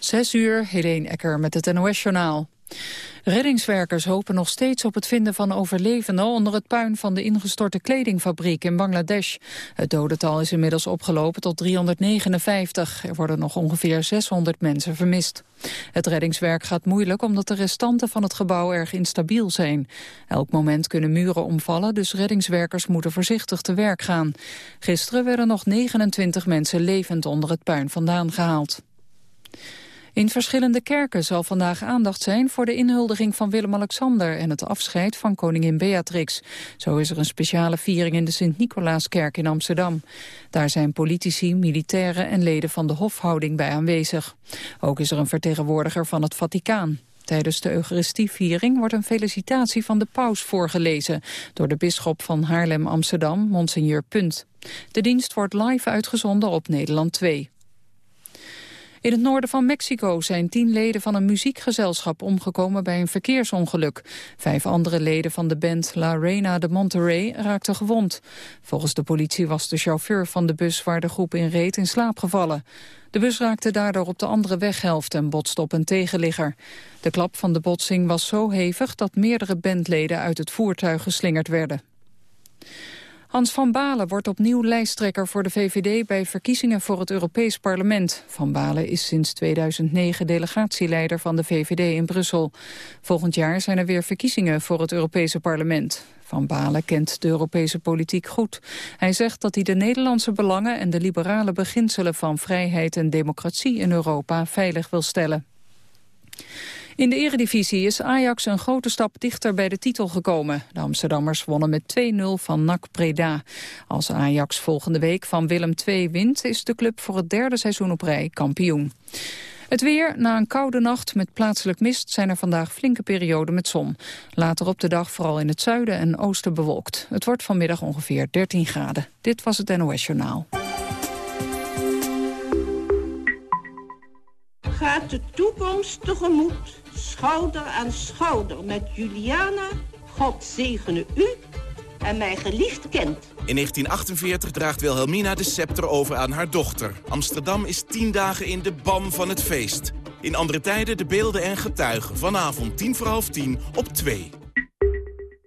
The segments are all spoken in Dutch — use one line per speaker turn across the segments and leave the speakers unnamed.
Zes uur, Helene Ecker met het NOS-journaal. Reddingswerkers hopen nog steeds op het vinden van overlevenden onder het puin van de ingestorte kledingfabriek in Bangladesh. Het dodental is inmiddels opgelopen tot 359. Er worden nog ongeveer 600 mensen vermist. Het reddingswerk gaat moeilijk omdat de restanten van het gebouw erg instabiel zijn. Elk moment kunnen muren omvallen, dus reddingswerkers moeten voorzichtig te werk gaan. Gisteren werden nog 29 mensen levend onder het puin vandaan gehaald. In verschillende kerken zal vandaag aandacht zijn voor de inhuldiging van Willem-Alexander en het afscheid van koningin Beatrix. Zo is er een speciale viering in de Sint-Nicolaaskerk in Amsterdam. Daar zijn politici, militairen en leden van de hofhouding bij aanwezig. Ook is er een vertegenwoordiger van het Vaticaan. Tijdens de Eucharistieviering wordt een felicitatie van de paus voorgelezen... door de bisschop van Haarlem-Amsterdam, Monseigneur Punt. De dienst wordt live uitgezonden op Nederland 2. In het noorden van Mexico zijn tien leden van een muziekgezelschap omgekomen bij een verkeersongeluk. Vijf andere leden van de band La Reina de Monterrey raakten gewond. Volgens de politie was de chauffeur van de bus waar de groep in reed in slaap gevallen. De bus raakte daardoor op de andere weghelft en botste op een tegenligger. De klap van de botsing was zo hevig dat meerdere bandleden uit het voertuig geslingerd werden. Hans van Balen wordt opnieuw lijsttrekker voor de VVD bij verkiezingen voor het Europees Parlement. Van Balen is sinds 2009 delegatieleider van de VVD in Brussel. Volgend jaar zijn er weer verkiezingen voor het Europese Parlement. Van Balen kent de Europese politiek goed. Hij zegt dat hij de Nederlandse belangen en de liberale beginselen van vrijheid en democratie in Europa veilig wil stellen. In de eredivisie is Ajax een grote stap dichter bij de titel gekomen. De Amsterdammers wonnen met 2-0 van NAC Breda. Als Ajax volgende week van Willem II wint... is de club voor het derde seizoen op rij kampioen. Het weer, na een koude nacht met plaatselijk mist... zijn er vandaag flinke perioden met zon. Later op de dag vooral in het zuiden en oosten bewolkt. Het wordt vanmiddag ongeveer 13 graden. Dit was het NOS Journaal.
Gaat de toekomst tegemoet schouder aan schouder met Juliana. God zegene u en mijn geliefd kind.
In 1948 draagt Wilhelmina de scepter over aan haar dochter. Amsterdam is tien dagen in de ban van het feest. In andere tijden de beelden en getuigen. Vanavond tien voor half tien op 2.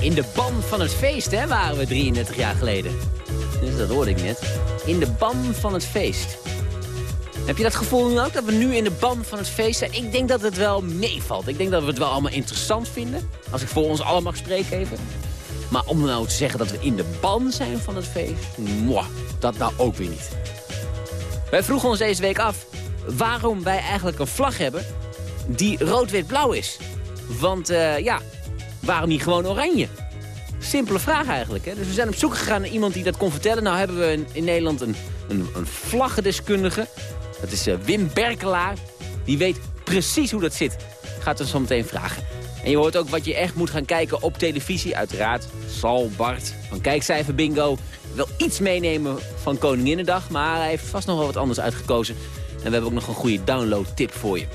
In de ban van het feest, hè, waren we 33 jaar geleden. Dus dat hoorde ik net. In de ban van het feest. Heb je dat gevoel nu ook, dat we nu in de ban van het feest zijn? Ik denk dat het wel meevalt. Ik denk dat we het wel allemaal interessant vinden. Als ik voor ons allemaal mag spreken even. Maar om nou te zeggen dat we in de ban zijn van het feest... Mwah, dat nou ook weer niet. Wij vroegen ons deze week af waarom wij eigenlijk een vlag hebben die rood-wit-blauw is. Want uh, ja, waarom niet gewoon oranje? Simpele vraag eigenlijk. Hè? Dus we zijn op zoek gegaan naar iemand die dat kon vertellen. Nou hebben we in, Nederland een, een, een vlaggendeskundige. Dat is uh, Wim Berkelaar. Die weet precies hoe dat zit. Gaat ons zo meteen vragen. En je hoort ook wat je echt moet gaan kijken op televisie. Uiteraard Sal Bart van Kijkcijfer Bingo wil iets meenemen van Koninginnedag. Maar hij heeft vast nog wel wat anders uitgekozen. En we hebben ook nog een goede download tip voor je.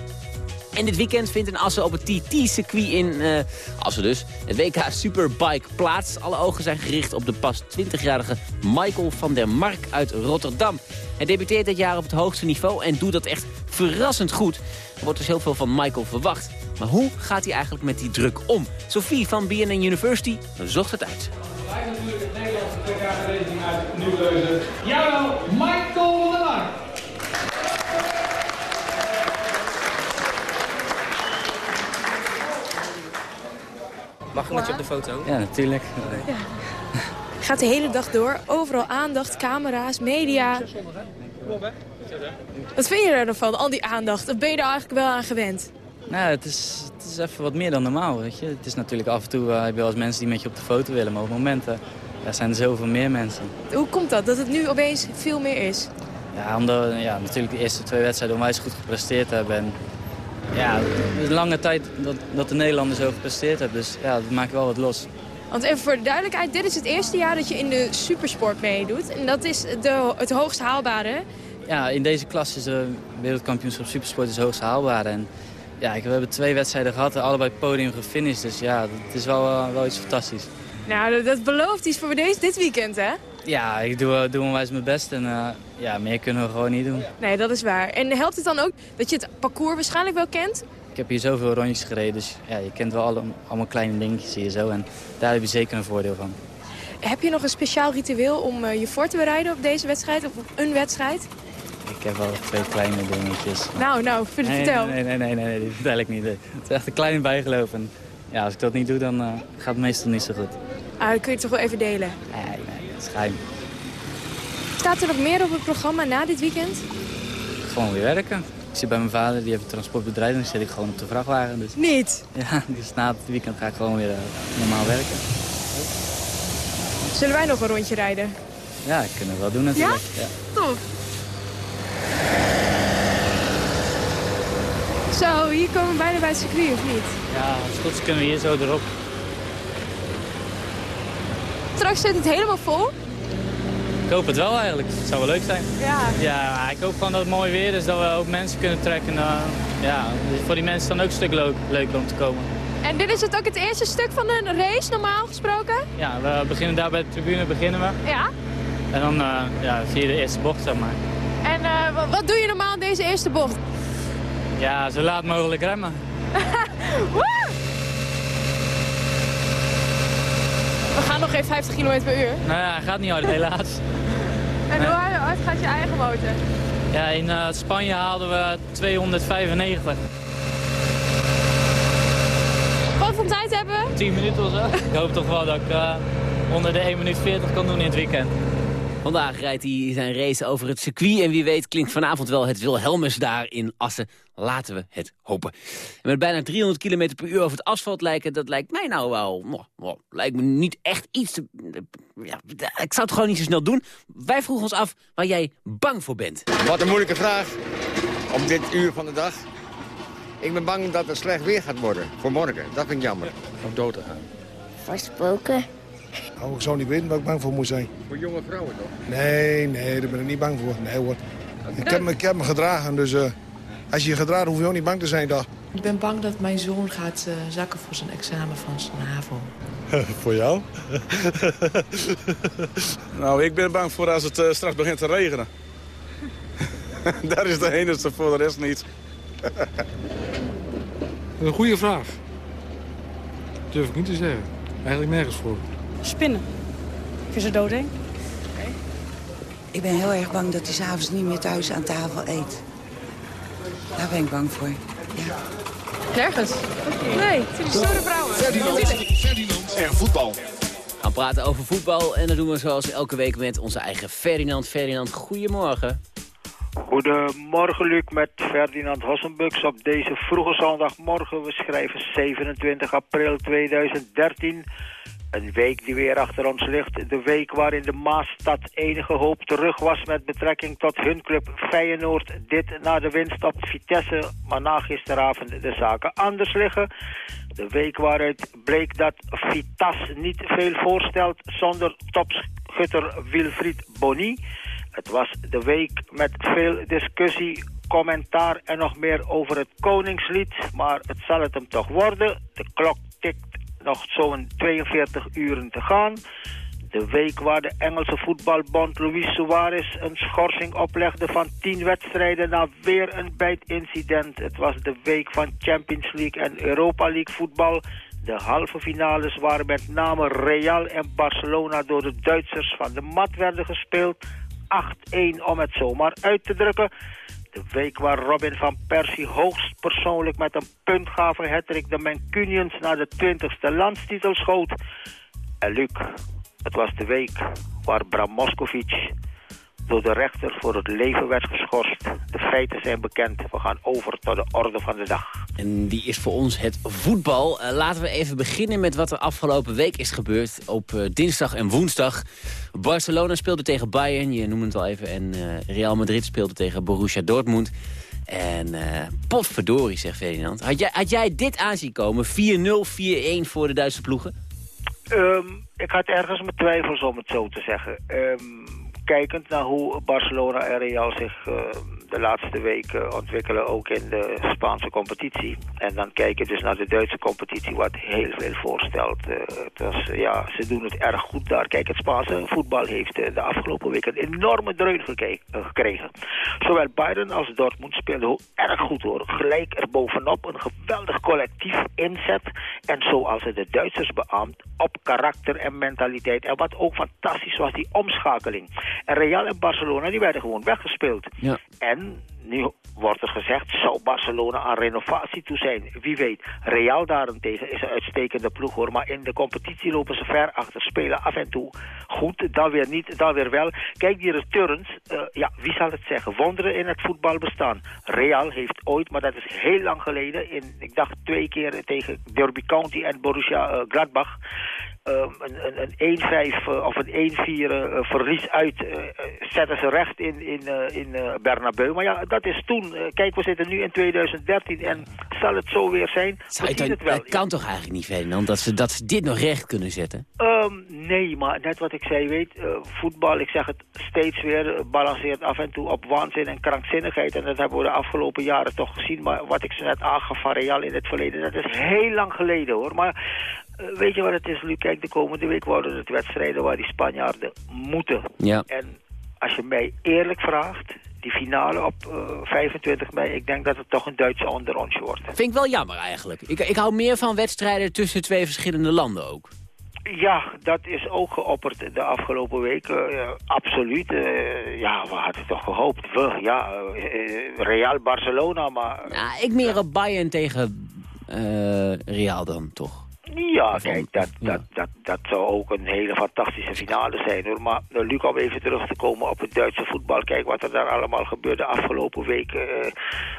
En dit weekend vindt in Assen op het TT-circuit in uh, Assen dus het WK Superbike plaats. Alle ogen zijn gericht op de pas 20-jarige Michael van der Mark uit Rotterdam. Hij debuteert dit jaar op het hoogste niveau en doet dat echt verrassend goed. Er wordt dus heel veel van Michael verwacht. Maar hoe gaat hij eigenlijk met die druk om? Sophie van BNN University zocht het uit. Wij natuurlijk het Nederlandse PK-verdediging uit
Nieuwleuzen. Jawel, Michael van der Mark.
Mag ik met je op de foto?
Ja, natuurlijk. Ja.
Gaat de hele dag door. Overal aandacht, camera's, media. Wat vind je er dan van, al die aandacht? Of ben je er eigenlijk wel aan gewend?
Nou, het is, het is even wat meer dan normaal, weet je. Het is natuurlijk af en toe, uh, heb je wel eens mensen die met je op de foto willen. Maar op momenten ja, zijn er zoveel meer mensen.
Hoe komt dat, dat het nu opeens veel meer is?
Ja, omdat ja, natuurlijk de eerste twee wedstrijden onwijs goed gepresteerd hebben. En ja, het is een lange tijd dat, dat de Nederlanders zo gepresteerd hebben. Dus ja, dat maakt wel wat los.
Want even voor de duidelijkheid, dit is het eerste jaar dat je in de supersport meedoet. En dat is de, het hoogst haalbare.
Ja, in deze klas is de wereldkampioenschap supersport het hoogst haalbare. En ja, we hebben twee wedstrijden gehad en allebei podium gefinished. Dus ja, het is wel, uh, wel iets fantastisch.
Nou, dat belooft iets voor deze, dit weekend, hè?
Ja, ik doe, doe onwijs mijn best en uh, ja, meer kunnen we gewoon niet doen.
Nee, dat is waar. En helpt het dan ook dat je het parcours waarschijnlijk wel kent?
Ik heb hier zoveel rondjes gereden, dus ja, je kent wel alle, allemaal kleine dingetjes hier zo. En daar heb je zeker een voordeel van.
Heb je nog een speciaal ritueel om uh, je voor te bereiden op deze wedstrijd of op een wedstrijd?
Ik heb wel twee kleine dingetjes.
Nou, nou, vertel.
Nee, nee, nee, nee, nee, die vertel ik niet. Het is echt een klein bijgeloof. En ja, als ik dat niet doe, dan uh, gaat het meestal niet zo goed.
Ah, dan kun je het toch wel even delen?
Nee, nee, is geheim.
Staat er nog meer op het programma na dit weekend?
Gewoon weer werken. Ik zit bij mijn vader, die heeft een transportbedrijf en dan zit ik gewoon op de vrachtwagen. Dus...
Niet?
Ja, dus na het weekend ga ik gewoon weer uh, normaal werken.
Zullen wij nog een rondje rijden?
Ja, dat kunnen we wel doen natuurlijk.
Ja? ja. Tof. Zo, hier komen we bijna bij het circuit, of niet?
Ja, als het goed is kunnen we hier zo erop.
Straks zit het helemaal vol?
Ik hoop het wel eigenlijk. Het zou wel leuk zijn.
Ja.
Ja, ik hoop gewoon dat het mooi weer is, dat we ook mensen kunnen trekken. Uh, ja, voor die mensen dan ook een stuk leuk, leuker om te komen.
En dit is het ook het eerste stuk van de race, normaal gesproken?
Ja, we beginnen daar bij de tribune beginnen we.
Ja.
En dan uh, ja, via de eerste bocht, zeg maar.
En uh, wat doe je normaal in deze eerste bocht?
Ja, zo laat mogelijk remmen.
We gaan nog geen 50 km per uur.
Nou ja, gaat niet hard, helaas.
en hoe hard gaat je eigen motor?
Ja, in uh, Spanje haalden we 295.
Wat voor tijd hebben we?
10 minuten of zo. ik hoop toch wel dat ik uh, onder de 1 minuut 40 kan doen in het weekend.
Vandaag rijdt hij zijn race over het circuit. En wie weet klinkt vanavond wel het Wilhelmus daar in Assen. Laten we het hopen. En met bijna 300 km per uur over het asfalt lijken... dat lijkt mij nou wel... Oh, lijkt me niet echt iets te... Ja, ik zou het gewoon niet zo snel doen. Wij vroegen ons af waar jij bang voor bent.
Wat een moeilijke vraag op dit uur van de dag. Ik ben bang dat het slecht weer gaat worden voor morgen. Dat vind ik jammer.
Om dood te gaan.
Versproken.
Nou, ik zou niet weten waar ik bang voor moet zijn.
Voor jonge vrouwen toch?
Nee, nee, daar ben ik niet bang voor. Nee hoor. Ik heb me, ik heb me gedragen, dus uh, als je je gedraagt hoef je ook niet bang te zijn toch?
Ik ben bang dat mijn zoon gaat uh, zakken voor zijn examen van zijn HAVO.
voor jou?
nou, ik ben bang voor als het uh, straks begint te regenen. Daar is de enige, voor de rest niet.
een goede vraag. durf ik niet te zeggen. Eigenlijk nergens voor.
Spinnen. Ik ze doodeng.
Okay. Ik ben heel erg bang dat hij s'avonds niet meer thuis aan tafel eet. Daar ben ik bang voor, ja.
Nergens? Nee, het zijn stoere vrouwen.
Ferdinand, Ferdinand en voetbal.
We gaan praten over voetbal en dat doen we zoals elke week met onze eigen Ferdinand. Ferdinand, goedemorgen.
Goedemorgen Luc met Ferdinand Hossenbux op deze vroege zondagmorgen. We schrijven 27 april 2013. Een week die weer achter ons ligt. De week waarin de Maasstad enige hoop terug was met betrekking tot hun club Feyenoord. Dit na de winst op Vitesse, maar na gisteravond de zaken anders liggen. De week waaruit bleek dat Vitas niet veel voorstelt zonder topschutter Wilfried Bonny. Het was de week met veel discussie commentaar en nog meer over het Koningslied. Maar het zal het hem toch worden. De klok tikt nog zo'n 42 uren te gaan. De week waar de Engelse voetbalbond Luis Suarez een schorsing oplegde van 10 wedstrijden na weer een bijtincident. Het was de week van Champions League en Europa League voetbal. De halve finales waren met name Real en Barcelona door de Duitsers van de mat werden gespeeld. 8-1 om het zomaar uit te drukken. De week waar Robin van Persie hoogst persoonlijk met een puntgave hattrick de Mancunians naar de 20ste landstitel schoot. En Luc, het was de week waar Bram Moskovic door de rechter voor het leven werd geschorst. De feiten zijn bekend. We gaan over tot de orde van de dag.
En die is voor ons het voetbal. Uh, laten we even beginnen met wat er afgelopen week is gebeurd. Op uh, dinsdag en woensdag. Barcelona speelde tegen Bayern, je noemde het al even. En uh, Real Madrid speelde tegen Borussia Dortmund. En potverdorie, zegt Ferdinand. Had jij, had jij dit aanzien komen? 4-0, 4-1 voor de Duitse ploegen?
Um, ik had ergens mijn twijfels om het zo te zeggen. Um, kijkend naar hoe Barcelona en Real zich uh, de laatste weken ontwikkelen, ook in de Spaanse competitie. En dan kijken dus naar de Duitse competitie, wat heel veel voorstelt. Uh, het ja, ze doen het erg goed daar. Kijk, het Spaanse voetbal heeft uh, de afgelopen weken een enorme dreun gekregen. Zowel Bayern als Dortmund speelden erg goed hoor. Gelijk er bovenop een geweldig collectief inzet. En zoals het de Duitsers beaamt, op karakter en mentaliteit. En wat ook fantastisch was, die omschakeling. En Real en Barcelona, die werden gewoon weggespeeld.
Ja.
En nu wordt er gezegd, zou Barcelona aan renovatie toe zijn? Wie weet. Real daarentegen is een uitstekende ploeg hoor. Maar in de competitie lopen ze ver achter. Spelen af en toe goed, dan weer niet, dan weer wel. Kijk, die returns, uh, ja, wie zal het zeggen? Wonderen in het voetbal bestaan. Real heeft ooit, maar dat is heel lang geleden... in, ik dacht twee keer tegen Derby County en Borussia uh, Gladbach... Um, een, een, een 1-5 uh, of een 1-4 uh, verlies uit zetten ze recht in, in, in Bernabeu. Maar ja, dat is toen. kijk, we zitten nu in 2013 en zal het zo weer zijn?
Zou het, het, wel. het kan toch eigenlijk niet, Ferdinand, dat ze, dat ze dit nog recht kunnen zetten?
Um, nee, maar net wat ik zei, weet, voetbal, ik zeg het steeds weer, balanceert af en toe op waanzin en krankzinnigheid. En dat hebben we de afgelopen jaren toch gezien. Maar wat ik zo net aangaf van Real in het verleden, dat is heel lang geleden hoor. Maar uh, weet je wat het is, Luc? Kijk, de komende week worden het wedstrijden waar die Spanjaarden moeten.
Ja.
En als je mij eerlijk vraagt, die finale op uh, 25 mei, ik denk dat het toch een Duitse onderrondje wordt.
Vind ik wel jammer eigenlijk. Ik, ik hou meer van wedstrijden tussen twee verschillende landen ook.
Ja, dat is ook geopperd de afgelopen weken. Uh, absoluut. Uh, ja, we hadden toch gehoopt. We, ja, Real Barcelona, maar...
Nou, ik meer op Bayern tegen Real dan, toch?
Ja, kijk, dat, dat, dat, dat zou ook een hele fantastische finale zijn hoor. Maar uh, Luc, om even terug te komen op het Duitse voetbal. Kijk wat er daar allemaal gebeurde afgelopen week. Uh,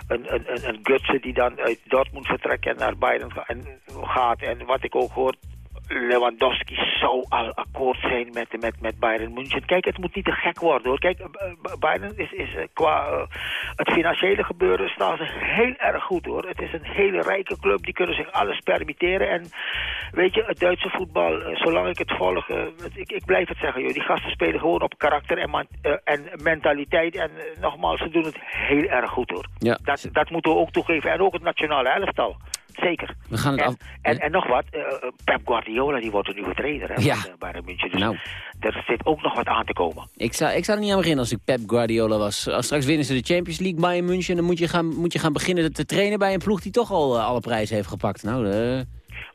een, een, een Gutsen die dan uit Dortmund vertrekt en naar Bayern gaat. En wat ik ook hoor, Lewandowski zou al akkoord zijn met, met, met Bayern München. Kijk, het moet niet te gek worden hoor. Kijk, Bayern is, is qua uh, het financiële gebeuren staan ze heel erg goed hoor. Het is een hele rijke club, die kunnen zich alles permitteren. En weet je, het Duitse voetbal, uh, zolang ik het volg, uh, ik, ik blijf het zeggen joh. Die gasten spelen gewoon op karakter en, man, en mentaliteit. En nogmaals, ze doen het heel erg goed hoor.
Ja.
Dat, dat moeten we ook toegeven. En ook het nationale elftal. Zeker.
We gaan het
en,
af...
en, en, nog wat, uh, Pep Guardiola die wordt de nieuwe trainer hè,
ja.
van uh, Bayern München. Dus
nou.
er zit ook nog wat aan te komen.
Ik zou, ik zou er niet aan beginnen als ik Pep Guardiola was. Als straks winnen ze de Champions League Bayern München... dan moet je gaan, moet je gaan beginnen te trainen bij een ploeg die toch al uh, alle prijzen heeft gepakt. Nou,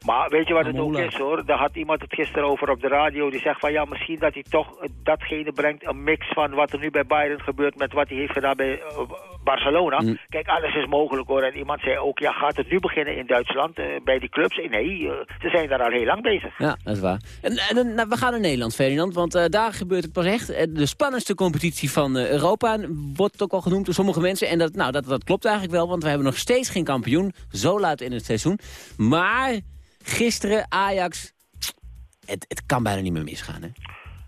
maar weet je wat het ook is hoor? Daar had iemand het gisteren over op de radio. Die zegt van ja, misschien dat hij toch datgene brengt. Een mix van wat er nu bij Bayern gebeurt met wat hij heeft gedaan bij uh, Barcelona. Mm. Kijk, alles is mogelijk hoor. En iemand zei ook, ja, gaat het nu beginnen in Duitsland uh, bij die clubs? Nee, uh, ze zijn daar al heel lang bezig.
Ja, dat is waar. En, en nou, we gaan naar Nederland, Ferdinand. Want daar gebeurt het pas echt. De spannendste competitie van Europa wordt ook al genoemd door sommige mensen. En dat, nou, dat, dat klopt eigenlijk wel, want we hebben nog steeds geen kampioen. Zo laat in het seizoen. Maar... Gisteren Ajax, het, het kan bijna niet meer misgaan, hè?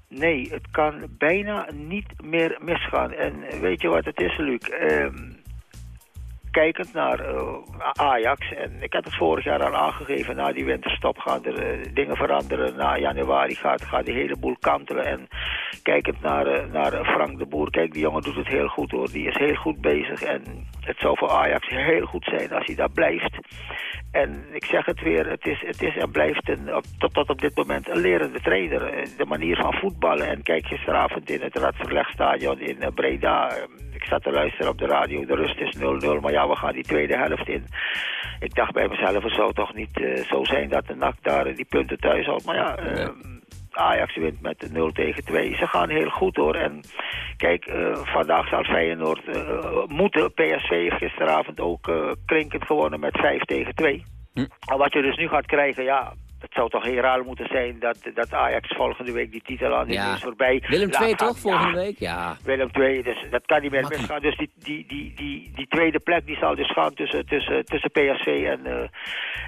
Nee, het kan bijna niet meer misgaan. En weet je wat het is, Luc? Um, kijkend naar uh, Ajax, en ik heb het vorig jaar al aangegeven, na die winterstop gaan er uh, dingen veranderen. Na januari gaat, gaat hele boel kantelen. En kijkend naar, uh, naar Frank de Boer, kijk, die jongen doet het heel goed hoor. Die is heel goed bezig en het zou voor Ajax heel goed zijn als hij daar blijft. En ik zeg het weer, het is, het is en blijft een, tot, tot op dit moment een lerende trainer. De manier van voetballen. En kijk gisteravond in het Radverlegstadion in Breda ik zat te luisteren op de radio, de rust is 0-0, maar ja, we gaan die tweede helft in. Ik dacht bij mezelf, het zou toch niet uh, zo zijn dat de NAC daar die punten thuis houdt. Maar ja, uh, Ajax wint met 0 tegen 2. Ze gaan heel goed hoor. En kijk, uh, vandaag zal Feyenoord moeten. PSV heeft gisteravond ook klinkend gewonnen met 5 tegen 2. Hm. En wat je dus nu gaat krijgen, ja, het zou toch heel raar moeten zijn dat, dat Ajax volgende week die titel aan
ja.
is voorbij.
Willem II toch volgende week? Ja.
Willem II, dus dat kan niet meer misgaan. Dus die, die, die, die, die tweede plek die zal dus gaan tussen, tussen, tussen PSV en, uh,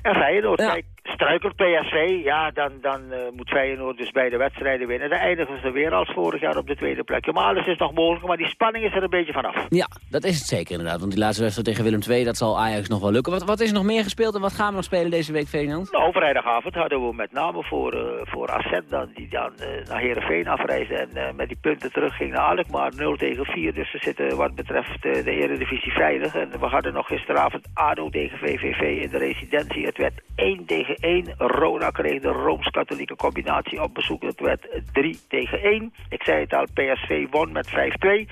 en Feyenoord. Ja. Kijk, struikelt PSV, ja, dan, dan uh, moet Feyenoord dus beide wedstrijden winnen. Dan eindigen ze weer als vorig jaar op de tweede plek. Maar alles is nog mogelijk, maar die spanning is er een beetje vanaf.
Ja, dat is het zeker inderdaad. Want die laatste wedstrijd tegen Willem II, dat zal Ajax nog wel lukken. Wat, wat is er nog meer gespeeld en wat gaan we nog spelen deze week, Ferdinand?
Nou, vrijdagavond hadden we met name voor, uh, voor Asset dan, die dan uh, naar Heerenveen afreisde en met die punten terug ging naar Alkmaar, 0 tegen 4. Dus ze zitten wat betreft de Eredivisie veilig. En we hadden nog gisteravond ADO tegen VVV in de residentie. Het werd 1 tegen 1. Rona kreeg de Rooms-Katholieke combinatie op bezoek. Het werd 3 tegen 1. Ik zei het al, PSV won met 5-2.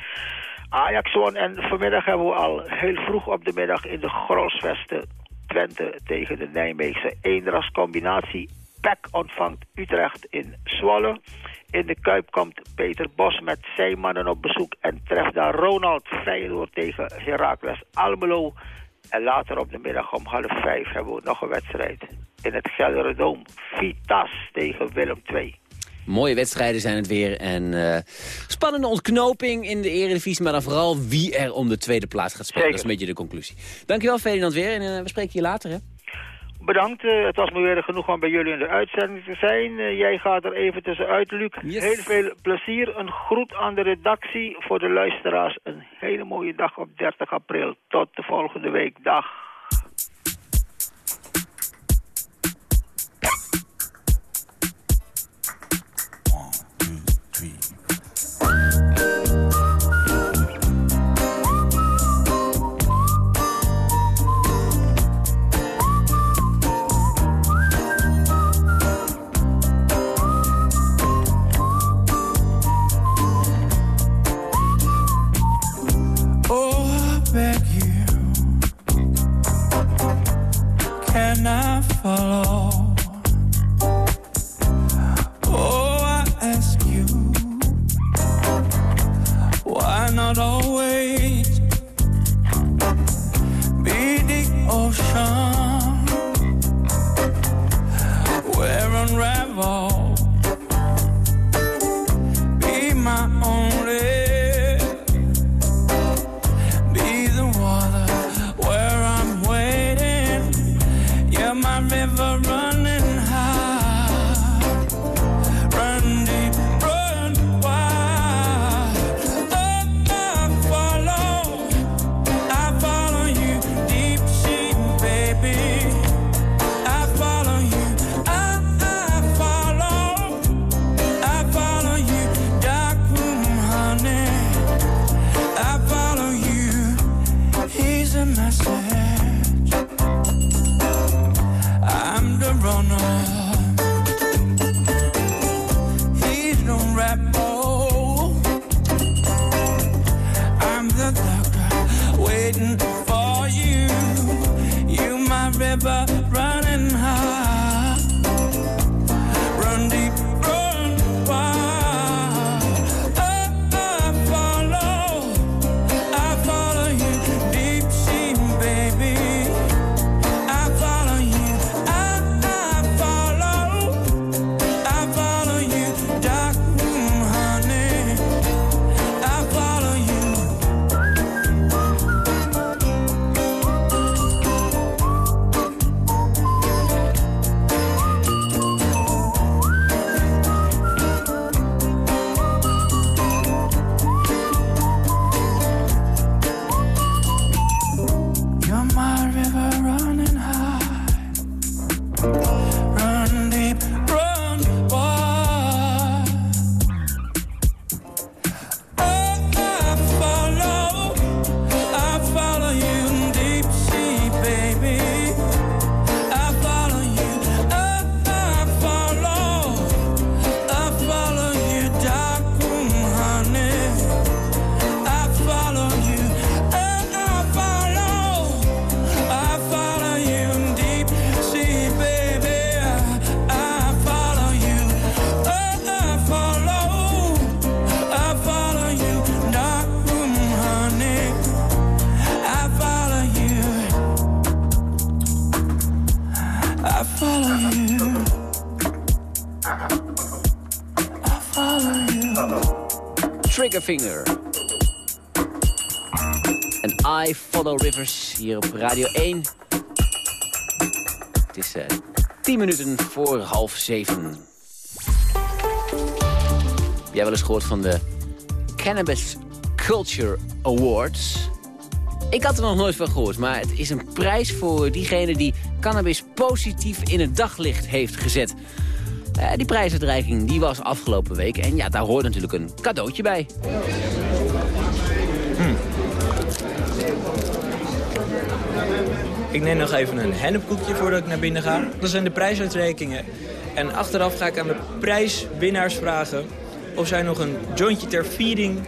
Ajax won en vanmiddag hebben we al heel vroeg op de middag in de Grosvesten Twente tegen de Nijmeegse eendrascombinatie. PEC ontvangt Utrecht in Zwolle. In de Kuip komt Peter Bos met zijn mannen op bezoek en treft daar Ronald Feyenoord tegen Heracles Almelo. En later op de middag om half vijf hebben we nog een wedstrijd in het Gelderdoom. Vitas tegen Willem II.
Mooie wedstrijden zijn het weer. En uh, spannende ontknoping in de Eredivisie. Maar dan vooral wie er om de tweede plaats gaat spelen.
Zeker.
Dat is een beetje de conclusie. Dankjewel Ferdinand weer. En uh, we spreken je later hè.
Bedankt. Uh, het was me weer genoeg om bij jullie in de uitzending te zijn. Uh, jij gaat er even tussenuit, Luc.
Yes.
Heel veel plezier. Een groet aan de redactie. Voor de luisteraars een hele mooie dag op 30 april. Tot de volgende week. Dag.
The doctor waiting for you. You, my river, running high.
Butterfinger. En I Follow Rivers hier op Radio 1. Het is uh, 10 minuten voor half zeven. Jij wel eens gehoord van de Cannabis Culture Awards? Ik had er nog nooit van gehoord, maar het is een prijs voor diegene die cannabis positief in het daglicht heeft gezet. Uh, die prijsuitreiking die was afgelopen week en ja, daar hoort natuurlijk een cadeautje bij.
Hmm. Ik neem nog even een hennepkoekje voordat ik naar binnen ga. Dat zijn de prijsuitreikingen. En achteraf ga ik aan de prijswinnaars vragen of zij nog een jointje ter viering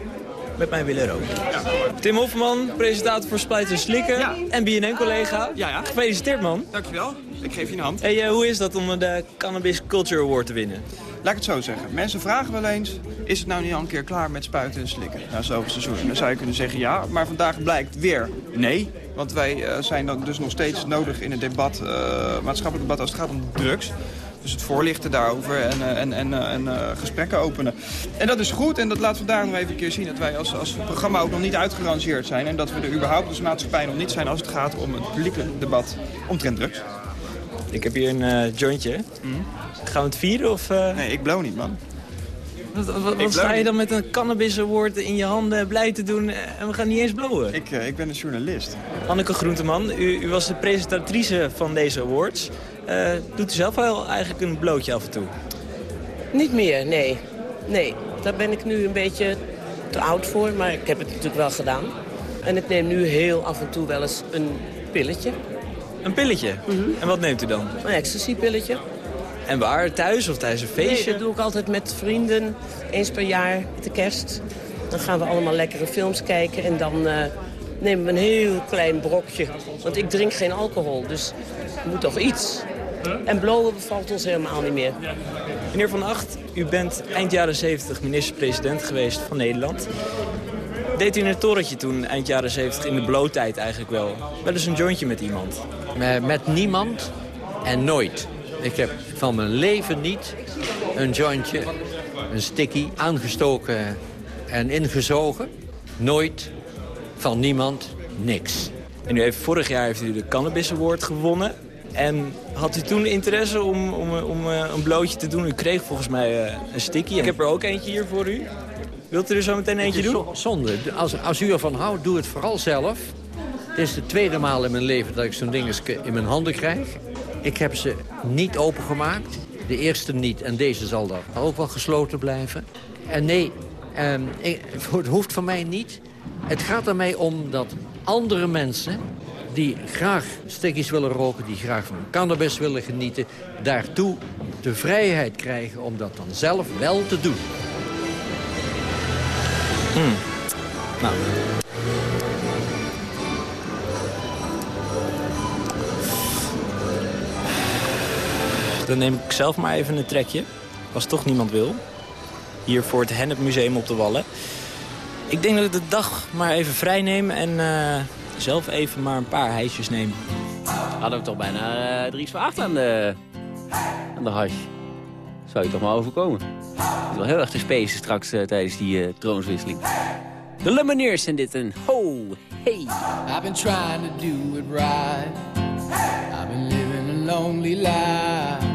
met mij willen roken. Tim Hofman, presentator voor Splijten Slikken en BNN-collega.
Ja, ja.
Gefeliciteerd, man.
Dankjewel. Ik geef je een hand.
Hey, uh, hoe is dat om de Cannabis Culture Award te winnen?
Laat ik het zo zeggen. Mensen vragen wel eens, is het nou niet al een keer klaar met spuiten en slikken? Na zoveel seizoen. Dan zou je kunnen zeggen ja, maar vandaag blijkt weer nee. Want wij uh, zijn dan dus nog steeds nodig in het debat, uh, maatschappelijk debat als het gaat om drugs. Dus het voorlichten daarover en, en, en, en gesprekken openen. En dat is goed en dat we daar nog even een keer zien. Dat wij als, als programma ook nog niet uitgerangeerd zijn. En dat we er überhaupt als maatschappij nog niet zijn als het gaat om het publieke debat omtrent drugs.
Ik heb hier een uh, jointje. Mm. Gaan we het vieren of... Uh...
Nee, ik blow niet, man.
Wat, wat, wat sta je dan met een cannabis award in je handen blij te doen en we gaan niet eens blowen?
Ik, uh, ik ben een journalist.
Anneke Groenteman, u, u was de presentatrice van deze awards. Uh, doet u zelf wel eigenlijk een blootje af en toe?
Niet meer, nee. Nee, daar ben ik nu een beetje te oud voor, maar ik heb het natuurlijk wel gedaan. En ik neem nu heel af en toe wel eens een pilletje.
Een pilletje? Mm -hmm. En wat neemt u dan?
Een ecstasy-pilletje.
En waar? Thuis of tijdens een feestje?
Nee, dat doe ik altijd met vrienden. Eens per jaar, de kerst. Dan gaan we allemaal lekkere films kijken. En dan uh, nemen we een heel klein brokje. Want ik drink geen alcohol, dus er moet toch iets. En blowen bevalt ons helemaal niet meer.
Meneer Van Acht, u bent eind jaren 70 minister-president geweest van Nederland. Deed u in het torentje toen, eind jaren 70, in de bloottijd eigenlijk wel? Wel eens een jointje met iemand?
Met niemand en nooit. Ik heb van mijn leven niet een jointje, een sticky, aangestoken en ingezogen. Nooit, van niemand, niks.
En u heeft, vorig jaar heeft u de Cannabis Award gewonnen. En had u toen interesse om, om, om een blootje te doen? U kreeg volgens mij een sticky. Ik heb er ook eentje hier voor u. Wilt u er zo meteen eentje doen?
Zonde. Als, als u ervan houdt, doe het vooral zelf. Het is de tweede maal in mijn leven dat ik zo'n ding in mijn handen krijg. Ik heb ze niet opengemaakt. De eerste niet en deze zal dan ook wel gesloten blijven. En nee, eh, ik, het hoeft van mij niet. Het gaat er mij om dat andere mensen die graag stikjes willen roken... die graag van cannabis willen genieten... daartoe de vrijheid krijgen om dat dan zelf wel te doen.
Hmm. Nou. Dan neem ik zelf maar even een trekje. Als toch niemand wil. Hier voor het Hennep Museum op de Wallen. Ik denk dat ik de dag maar even vrij neem en uh, zelf even maar een paar hijsjes neem.
Hadden we toch bijna uh, drie voor acht aan de, aan de hash. Zou je toch maar overkomen. Het is wel heel erg te spacen straks uh, tijdens die uh, troonswisseling. De Lumineers en dit een ho, hey.
I've been trying to do it right. I've been living a lonely life.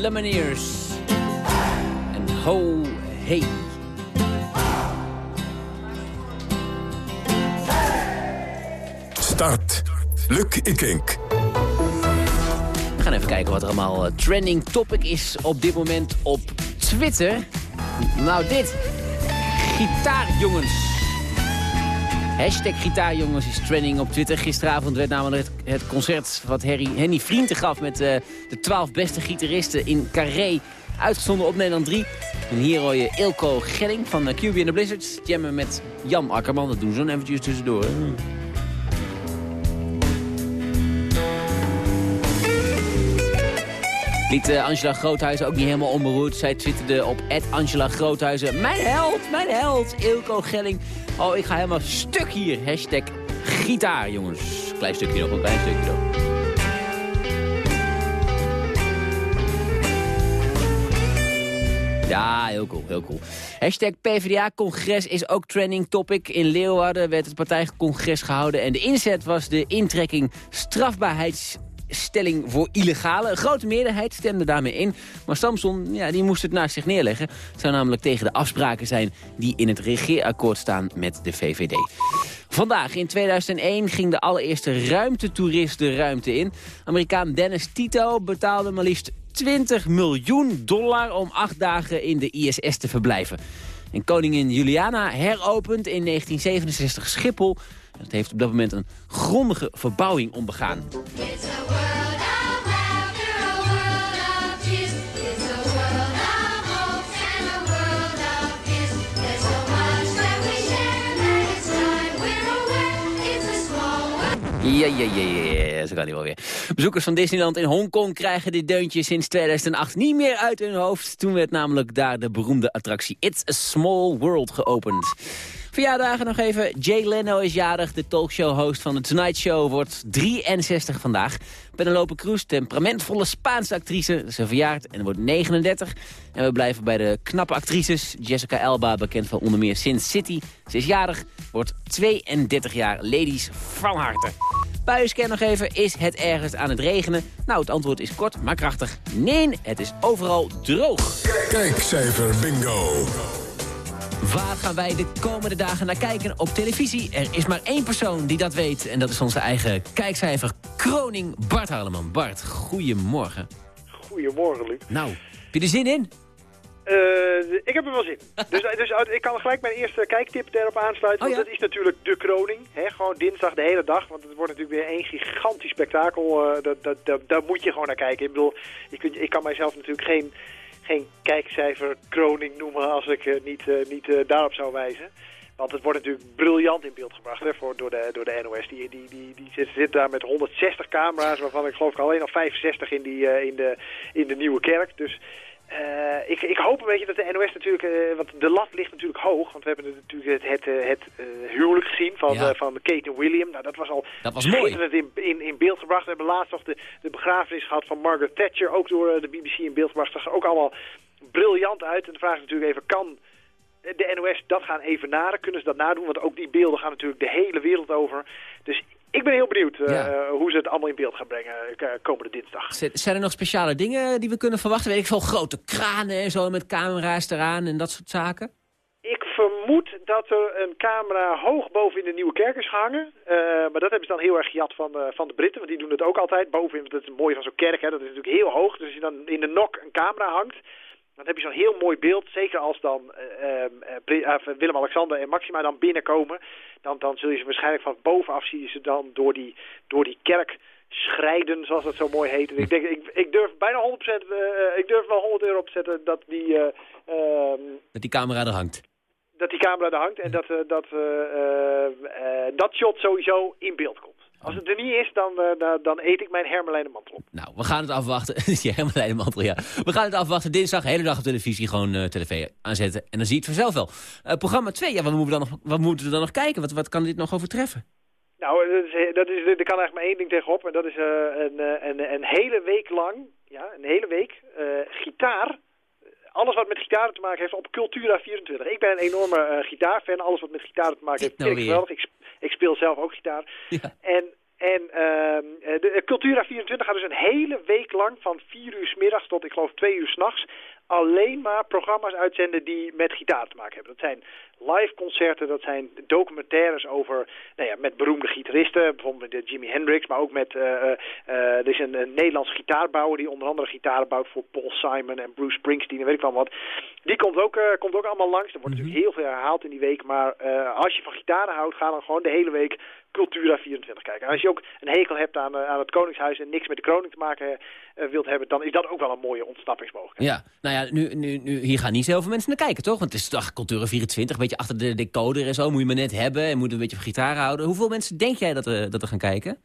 Lumineers. En ho, hey.
Start. Luc Ikink.
We gaan even kijken wat er allemaal eh, trending topic is op dit moment op Twitter. Nou, dit. Gitaarjongens. Hashtag Gitaarjongens is trending op Twitter. Gisteravond werd namelijk het, concert wat Harry, Henny Vrienden gaf... met eh, de 12 beste gitaristen in Carré uitgezonden op Nederland 3. En hier hoor je Ilko Gelling van QB and the Blizzards. Jammen met Jan Akkerman. Dat doen ze dan eventjes tussendoor. Liet eh, Angela Groothuizen ook niet helemaal onberoerd. Zij twitterde op Angela Groothuizen. Mijn held, mijn held, Ilko Gelling. Oh, ik ga helemaal stuk hier. Hashtag gitaar, jongens. Klein stukje nog, een klein stukje nog. Ja, heel cool, heel cool. Hashtag PvdA-congres is ook trending topic. In Leeuwarden werd het partijcongres gehouden... en de inzet was de intrekking strafbaarheidsstelling voor illegale. Een grote meerderheid stemde daarmee in. Maar Samson ja, die moest het naast zich neerleggen. Het zou namelijk tegen de afspraken zijn... die in het regeerakkoord staan met de VVD. Vandaag, in 2001, ging de allereerste ruimtetoerist de ruimte in. Amerikaan Dennis Tito betaalde maar liefst 20 miljoen dollar om acht dagen in de ISS te verblijven. En koningin Juliana heropent in 1967 Schiphol. Het heeft op dat moment een grondige verbouwing ondergaan. Ja, ja, ja, ja, ja, zo kan hij wel weer. Bezoekers van Disneyland in Hongkong krijgen dit deuntje sinds 2008 niet meer uit hun hoofd. Toen werd namelijk daar de beroemde attractie It's a Small World geopend. Verjaardagen nog even. Jay Leno is jarig. De talkshow-host van The Tonight Show wordt 63 vandaag. Penelope Cruz, temperamentvolle Spaanse actrice. Ze verjaart en wordt 39. En we blijven bij de knappe actrices. Jessica Elba, bekend van onder meer Sin City. Ze is jarig, wordt 32 jaar. Ladies, van harte. Buienscan nog even. Is het ergens aan het regenen? Nou, het antwoord is kort, maar krachtig. Nee, het is overal droog.
Kijkcijfer bingo.
Waar gaan wij de komende dagen naar kijken op televisie? Er is maar één persoon die dat weet. En dat is onze eigen kijkcijfer Kroning Bart Harleman. Bart, goedemorgen.
Goedemorgen, Luc.
Nou, heb je er zin in?
Eh, ik heb er wel zin. dus, dus ik kan gelijk mijn eerste kijktip erop aansluiten.
Oh,
want dat is natuurlijk de kroning. Hè? Gewoon dinsdag de hele dag. Want het wordt natuurlijk weer één gigantisch spektakel. eh, dat, dat, dat, daar moet je gewoon naar kijken. Ik bedoel, ik, ik kan mijzelf natuurlijk geen, geen kijkcijfer kroning noemen als ik eh, niet, eh, niet eh, daarop zou wijzen. Want het wordt natuurlijk briljant in beeld gebracht hè, voor, door, de, door de NOS. Die, die, die, die zit, daar met 160 camera's, waarvan ik geloof ik alleen al 65 in, die, in, de, in de Nieuwe Kerk. Dus eh, ik, ik hoop een beetje dat de NOS natuurlijk, eh, want de lat ligt natuurlijk hoog. Want we hebben natuurlijk het, het, eh, het huwelijk gezien van,
Ja.
van Kate en William. Nou, dat was al
Dat was mooi.
schitterend in, in, in beeld gebracht. We hebben laatst nog de, de begrafenis gehad van Margaret Thatcher, ook door de BBC in beeld gebracht. Dat zag er ook allemaal briljant uit. En de vraag is natuurlijk even, kan de NOS dat gaan evenaren? Kunnen ze dat nadoen? Want ook die beelden gaan natuurlijk de hele wereld over. Dus ben heel benieuwd eh,
Ja.
hoe ze het allemaal in beeld gaan brengen eh, komende dinsdag.
Zijn er nog speciale dingen die we kunnen verwachten? Weet ik veel, grote kranen en zo met camera's eraan en dat soort zaken?
Ik vermoed dat er een camera hoog boven in de Nieuwe Kerk is gehangen. Eh, maar dat hebben ze dan heel erg gejat van, de- van de Britten. Want die doen het ook altijd. Bovenin, dat is mooi van zo'n kerk. Hè, dat is natuurlijk heel hoog. Dus als je dan in de nok een camera hangt... dan heb je zo'n heel mooi beeld. Zeker als dan eh, eh, Pri- eh, Willem-Alexander en Maxima dan binnenkomen. Dan, dan zul je ze waarschijnlijk van bovenaf zie je ze dan door die, door die kerk schrijden, zoals dat zo mooi heet. En ik, denk, ik, ik durf bijna 100%, eh, ik durf wel 100 euro op te zetten dat die... eh, ehm,
Dat die camera er hangt.
dat die camera er hangt en dat, eh, dat, eh, eh, eh, dat shot sowieso in beeld komt. Als het er niet is, dan, eh, dan, dan eet ik mijn hermelijnen mantel op.
Nou, we gaan het afwachten. ja, helemaal mantel, ja. We gaan het afwachten. Dinsdag, hele dag op televisie, gewoon eh tv aanzetten. En dan zie je het vanzelf wel. Eh, programma 2, ja, wat moeten, we dan nog, wat moeten we dan nog kijken? Wat, wat kan dit nog overtreffen?
Nou, dat is, dat is, er kan eigenlijk maar één ding tegenop. En dat is een, een, een hele week lang, ja, een hele week, gitaar. Alles wat met gitaren te maken heeft op Cultura 24. Ik ben een enorme eh, gitaarfan. Alles wat met gitaren te maken heeft,
Nou
vind ik
weer.
geweldig. Ik, ik speel zelf ook gitaar. En En ehm, eh, de Cultura 24 gaat dus een hele week lang van 4 uur s middags tot ik geloof 2 uur s'nachts alleen maar programma's uitzenden die met gitaar te maken hebben. Dat zijn live concerten, dat zijn documentaires over, nou ja, met beroemde gitaristen, bijvoorbeeld met Jimi Hendrix, maar ook met, eh, eh, eh, er is een, een Nederlands gitaarbouwer die onder andere gitaren bouwt voor Paul Simon en Bruce Springsteen en weet ik wel wat. Die komt ook, komt ook allemaal langs. Er wordt natuurlijk heel veel herhaald in die week, maar als je van gitaren houdt, ga dan gewoon de hele week Cultura 24 kijken. En als je ook een hekel hebt aan, aan het Koningshuis en niks met de kroning te maken wilt hebben, dan is dat ook wel een mooie ontsnappingsmogelijkheid.
Ja, nou ja, nu, nu, nu, hier gaan niet zoveel mensen naar kijken, toch? Want het is toch Cultura 24, een beetje achter de decoder en zo. Moet je maar net hebben en moet een beetje van gitaar houden. Hoeveel mensen denk jij dat er, dat er gaan kijken?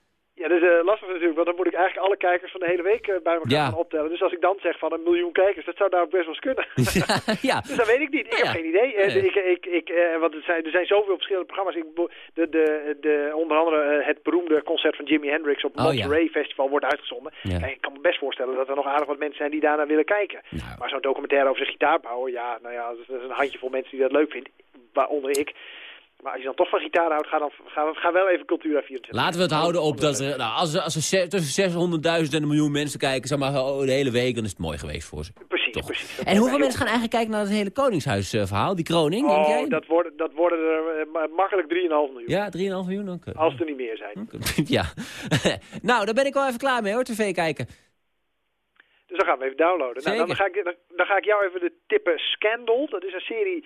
Ja, dat is lastig natuurlijk, want dan moet ik eigenlijk alle kijkers van de hele week eh, bij elkaar
Ja.
gaan optellen. Dus als ik dan zeg van een miljoen kijkers, dat zou daar best wel eens kunnen.
ja.
Dus dat weet ik niet. Ik heb geen idee. Eh,
Nee.
ik, ik, ik, eh, want er zijn, er zijn zoveel verschillende programma's. Ik, de, de, de, onder andere het beroemde concert van Jimi Hendrix op het
Oh, ja.
Monterey Festival wordt uitgezonden.
Ja.
Kijk, ik kan me best voorstellen dat er nog aardig wat mensen zijn die daarnaar willen kijken.
Nou.
Maar zo'n documentaire over zijn gitaarbouwer, ja, nou ja, dat is een handjevol mensen die dat leuk vindt. Waaronder ik. Maar als je dan toch van gitaar houdt, ga, dan, ga, ga wel even Cultura 24.
Laten we het houden op dat er, nou, als als er tussen 600.000 en een miljoen mensen kijken, zeg maar, oh, de hele week, dan is het mooi geweest voor ze.
Precies,
Toch.
precies.
En hoeveel mensen gaan eigenlijk kijken naar het hele Koningshuisverhaal, die kroning, denk
Oh,
jij?
dat worden, dat worden er eh, ma- makkelijk 3,5 miljoen.
Ja, 3,5 miljoen ook. eh.
Als er niet meer zijn.
ja. nou, daar ben ik wel even klaar mee hoor, tv kijken.
Dus dan gaan we even downloaden. Nou, dan, ga ik, dan, dan ga ik jou even de tippen Scandal. Dat is een serie,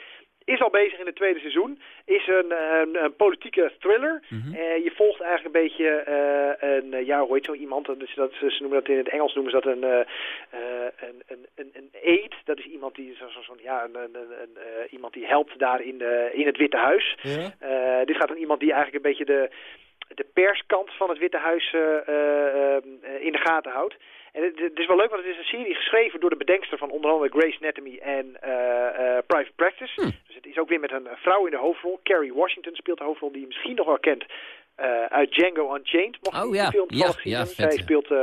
is al bezig in het tweede seizoen. Is een, een, een politieke thriller. Eh, je volgt eigenlijk een beetje eh, een, eh, ja, hoe heet zo iemand? Dat is, dat, ze noemen dat in het Engels noemen ze dat een, eh, eh, een, een, een, een aide. Dat is iemand die, zo, zo, zo- ja, een, een, een, eh, iemand die helpt daar in, de, in het Witte Huis. Eh, dit gaat om iemand die eigenlijk een beetje de, de perskant van het Witte Huis eh, eh, eh, in de gaten houdt. En het, het is wel leuk, want het is een serie geschreven door de bedenkster van onder andere Grey's Anatomy en eh, eh, Private Practice. Dus het is ook weer met een vrouw in de hoofdrol. Carrie Washington speelt de hoofdrol, die je misschien nog wel kent eh, uit Django Unchained. Mocht je
Oh,
die
ja.
film toevallig
Ja, ja, vet,
Zij
ja.
speelt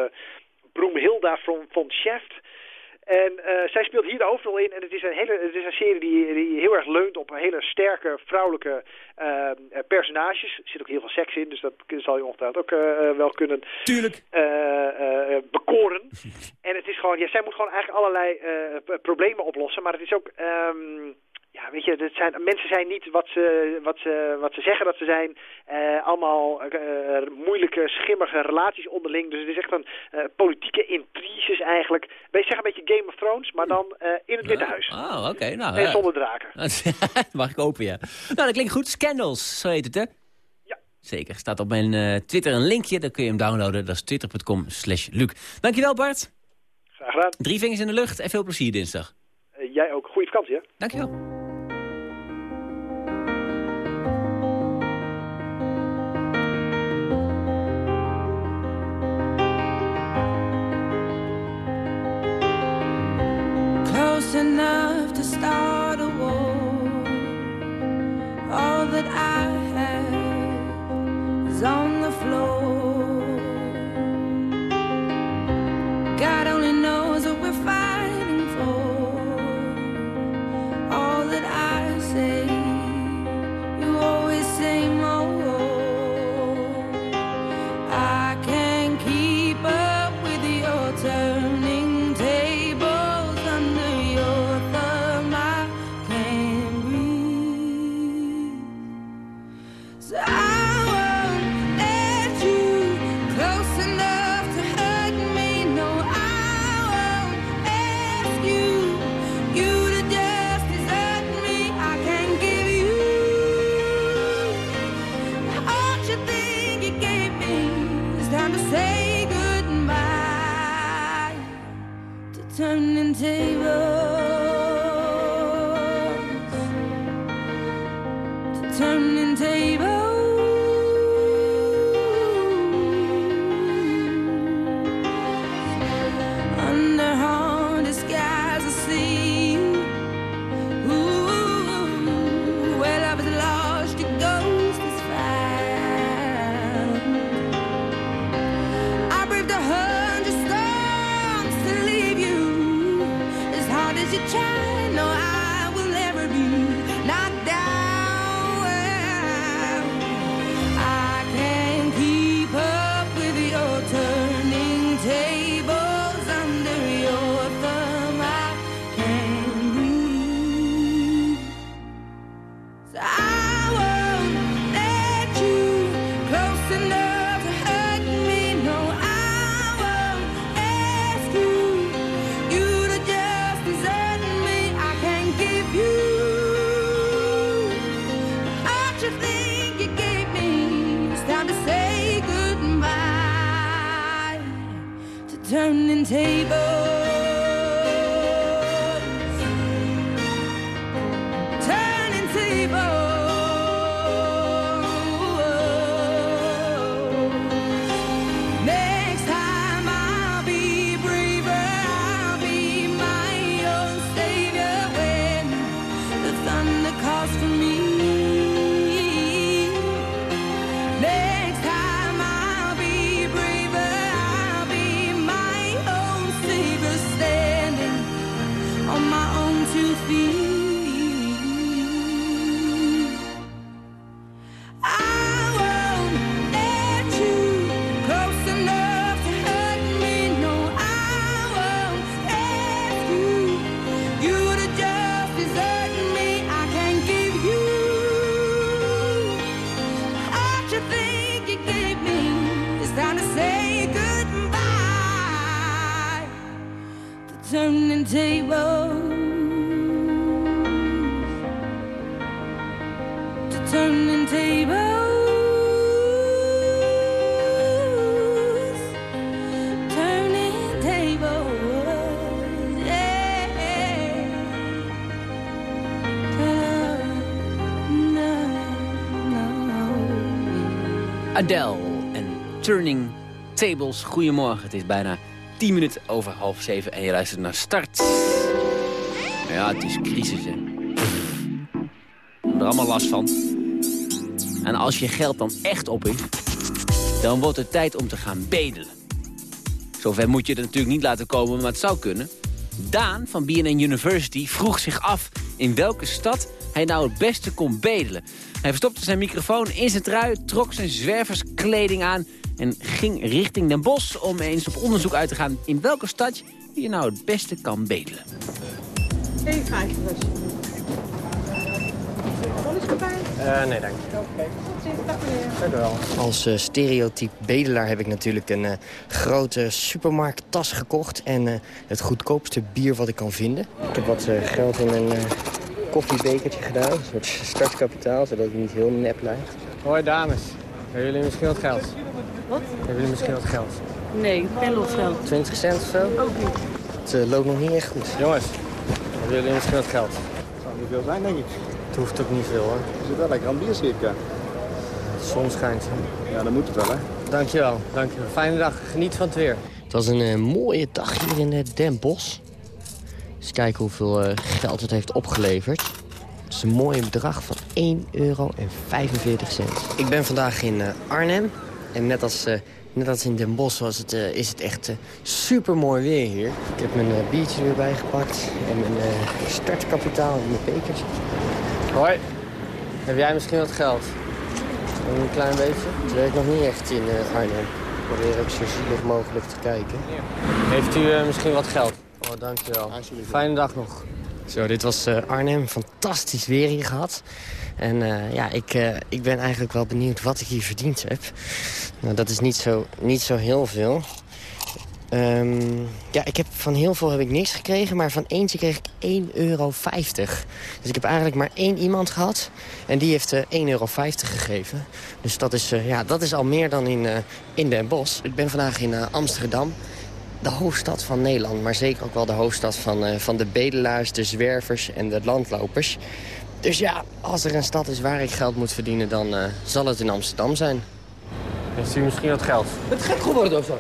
Broomhilda von, von Shaft. En eh, zij speelt hier de hoofdrol in. En het is een, hele, het is een serie die, die heel erg leunt op hele sterke vrouwelijke eh, eh, personages. Er zit ook heel veel seks in, dus dat zal je ongetwijfeld ook eh, eh, wel kunnen
Tuurlijk.
bekoren. en het is gewoon, ja, zij moet gewoon eigenlijk allerlei problemen oplossen. Maar het is ook, ehm, ja, weet je, het zijn, mensen zijn niet wat ze, wat ze, wat ze zeggen dat ze zijn. Eh, allemaal eh, moeilijke, schimmige relaties onderling. Dus het is echt een eh, politieke intriges eigenlijk. Wees zeg een beetje Game of Thrones, maar dan in het Witte Huis.
Oh, oké. nou,
En zonder draken.
Mag ik open, ja. Nou, dat klinkt goed. Scandals, zo heet het, hè?
Ja.
Zeker. Staat op mijn Twitter een linkje. Dan kun je hem downloaden. Dat is twitter.com slash Luc. Dankjewel, Bart.
Graag gedaan.
Drie vingers in de lucht en veel plezier dinsdag.
Jij ook. Vakantie, hè?
Dankjewel.
close enough to start a war. All that I To
Adele en Turning Tables. Goedemorgen, het is bijna 10 minuten over half 7 en je luistert naar Start. Ja, het is crisis, hè. Er allemaal last van. En als je geld dan echt op is, dan wordt het tijd om te gaan bedelen. Zover moet je het natuurlijk niet laten komen, maar het zou kunnen. Daan van BNN University vroeg zich af in welke stad hij nou het beste kon bedelen. Hij verstopte zijn microfoon in zijn trui, trok zijn zwerverskleding aan... en ging richting Den Bosch om eens op onderzoek uit te gaan... in welke stad je nou het beste kan bedelen.
Eén gaatje dus. Wat is erbij?
Eh, nee, dank u wel. Als uh, stereotype bedelaar heb ik natuurlijk een uh, grote supermarkttas gekocht... en uh, het goedkoopste bier wat ik kan vinden. Ik heb wat geld in een koffiebekertje gedaan. Een soort startkapitaal, zodat het niet heel nep lijkt.
Hoi dames. Hebben jullie misschien wat geld?
Wat?
Hebben jullie misschien wat geld? Nee, geen losgeld.
20 cent of zo?
Ook niet.
Het loopt nog niet echt goed.
Jongens, hebben jullie misschien wat geld?
Het zal niet veel zijn, denk ik.
Het hoeft ook niet veel, hoor.
Je zit wel lekker aan bier.
De zon schijnt.
Ja, dat moet het wel, hè.
Dankjewel, dankjewel. Fijne dag. Geniet van het weer. Het was een uh, mooie dag hier in uh, Den Bosch. Eens kijken hoeveel uh, geld het heeft opgeleverd. Het is een mooi bedrag van 1,45 euro. Ik ben vandaag in Arnhem. En net als, net als in Den Bosch was het, is het echt super mooi weer hier. Ik heb mijn biertje er weer bij gepakt. En mijn startkapitaal en mijn bekertje. Hoi. Heb jij misschien wat geld? Een klein beetje. Het werkt nog niet echt in uh, Arnhem. Ik probeer ook zo zielig mogelijk te kijken. Heeft u uh, misschien wat geld? Oh, dankjewel. Fijne dag nog. Zo, dit was uh, Arnhem. Fantastisch weer hier gehad. En ja, ik, ik ben eigenlijk wel benieuwd wat ik hier verdiend heb. Nou, dat is niet zo, niet zo heel veel. Um, ja, ik heb van heel veel heb ik niks gekregen, maar van eentje kreeg ik 1,50 euro. Dus ik heb eigenlijk maar één iemand gehad en die heeft uh, 1,50 euro gegeven. Dus dat is, uh, ja, dat is al meer dan in, uh, in Den Bosch. Ik ben vandaag in Amsterdam, de hoofdstad van Nederland. Maar zeker ook wel de hoofdstad van, van de bedelaars, de zwervers en de landlopers. Dus ja, als er een stad is waar ik geld moet verdienen, dan zal het in Amsterdam zijn. Heeft u misschien wat geld?
Het gek geworden of zo?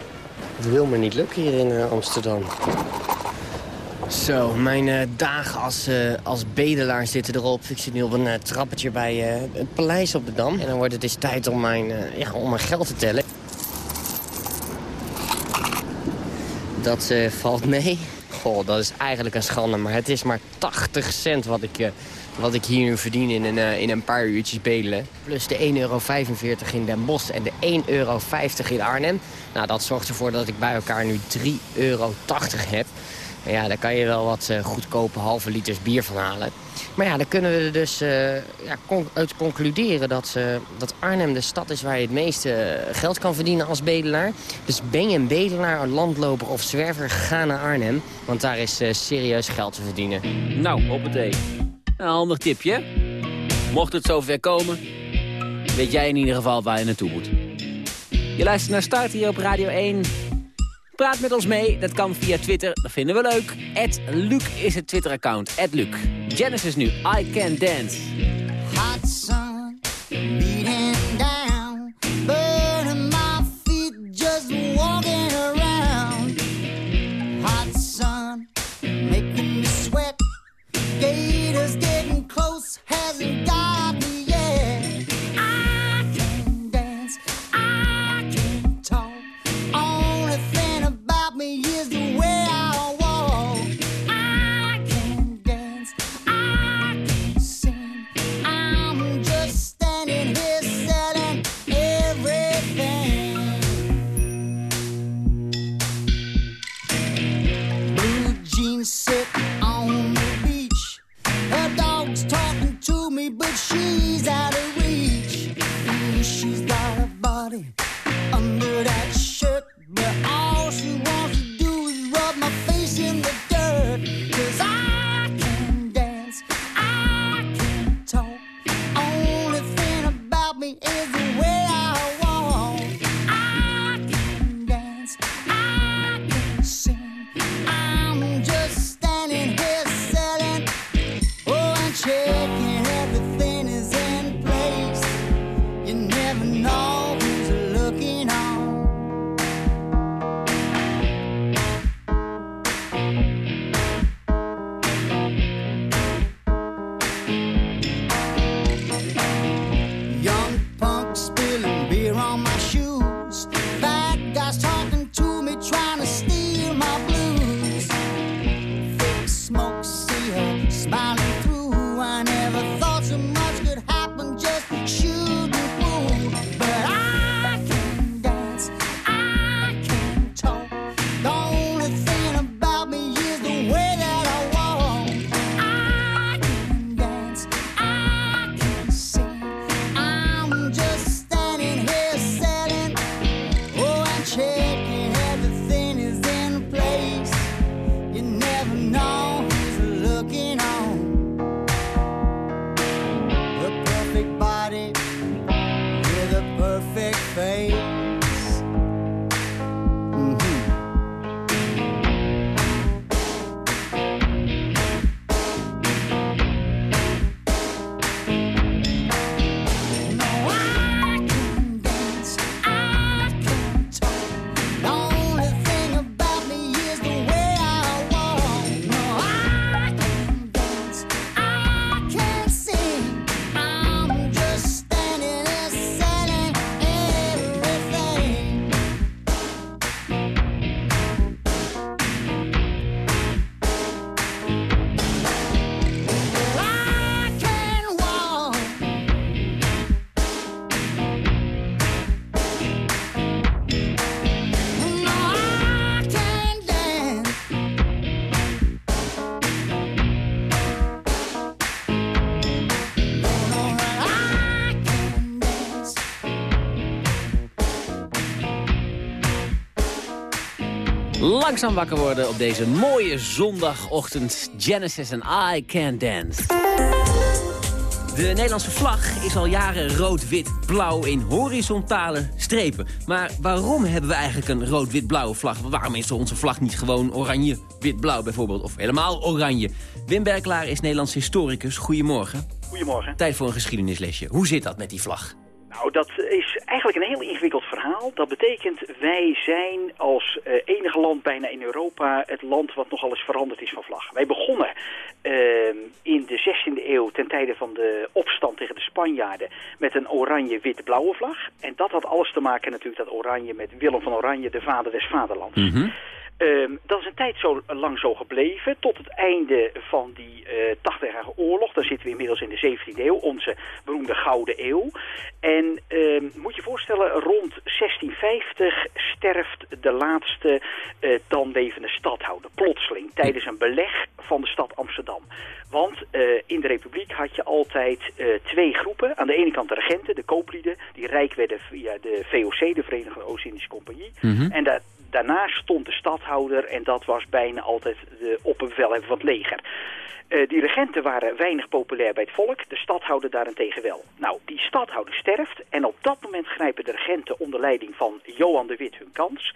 Het wil me niet lukken hier in uh, Amsterdam. Zo, mijn uh, dagen als, uh, als bedelaar zitten erop. Ik zit nu op een trappetje bij het paleis op de Dam. En dan wordt het dus tijd om mijn, ja, om mijn geld te tellen. Dat valt mee. Goh, dat is eigenlijk een schande, maar het is maar 80 cent wat ik, wat ik hier nu verdien in een, in een paar uurtjes bedelen. Plus de 1,45 euro in Den Bosch en de 1,50 euro in Arnhem. Nou, dat zorgt ervoor dat ik bij elkaar nu 3,80 euro heb. Ja, daar kan je wel wat uh, goedkope halve liters bier van halen. Maar ja, dan kunnen we er dus uh, ja, uit concluderen dat, uh, dat Arnhem de stad is waar je het meeste geld kan verdienen als bedelaar. Dus ben je een bedelaar, een landloper of zwerver, ga naar Arnhem. Want daar is serieus geld te verdienen.
Nou, op het een handig tipje. Mocht het zover komen, weet jij in ieder geval waar je naartoe moet. Je luistert naar Start hier op Radio 1. Praat met ons mee, dat kan via Twitter, dat vinden we leuk. At Luc is het Twitter-account, at Luc. Genesis nu, I Can Dance.
hot sun oh,
Langzaam wakker worden op deze mooie zondagochtend. Genesis en I Can Dance. De Nederlandse vlag is al jaren rood-wit-blauw in horizontale strepen. Maar waarom hebben we eigenlijk een rood-wit-blauwe vlag? Waarom is onze vlag niet gewoon oranje-wit-blauw bijvoorbeeld? Of helemaal oranje? Wim Berklaar is Nederlands historicus. Goedemorgen.
Goedemorgen.
Tijd voor een geschiedenislesje. Hoe zit dat met die vlag?
Nou, dat is eigenlijk een heel ingewikkeld verhaal. Dat betekent, wij zijn als eh, enige land bijna in Europa het land wat nogal eens veranderd is van vlag. Wij begonnen ehm, in de 16e eeuw ten tijde van de opstand tegen de Spanjaarden met een oranje-wit-blauwe vlag. En dat had alles te maken natuurlijk, dat oranje met Willem van Oranje, de vader des vaderlands. Ehm, dat is een tijd zo lang zo gebleven, tot het einde van die eh 80-jarige oorlog. Dan zitten we inmiddels in de 17e eeuw, onze beroemde Gouden Eeuw. En ehm, moet je voorstellen, rond 1650 sterft de laatste eh, dan levende stadhouder, plotseling, tijdens een beleg van de stad Amsterdam. Want eh, in de republiek had je altijd twee groepen. Aan de ene kant de regenten, de kooplieden, die rijk werden via de VOC, de Verenigde Oost-Indische Compagnie.
Mhm.
En daar daarnaast stond de stad stadhouder en dat was bijna altijd de opperbevelhebber van het leger. Eh, die regenten waren weinig populair bij het volk, de stadhouder daarentegen wel. Nou, die stadhouder sterft en op dat moment grijpen de regenten onder leiding van Johan de Wit hun kans.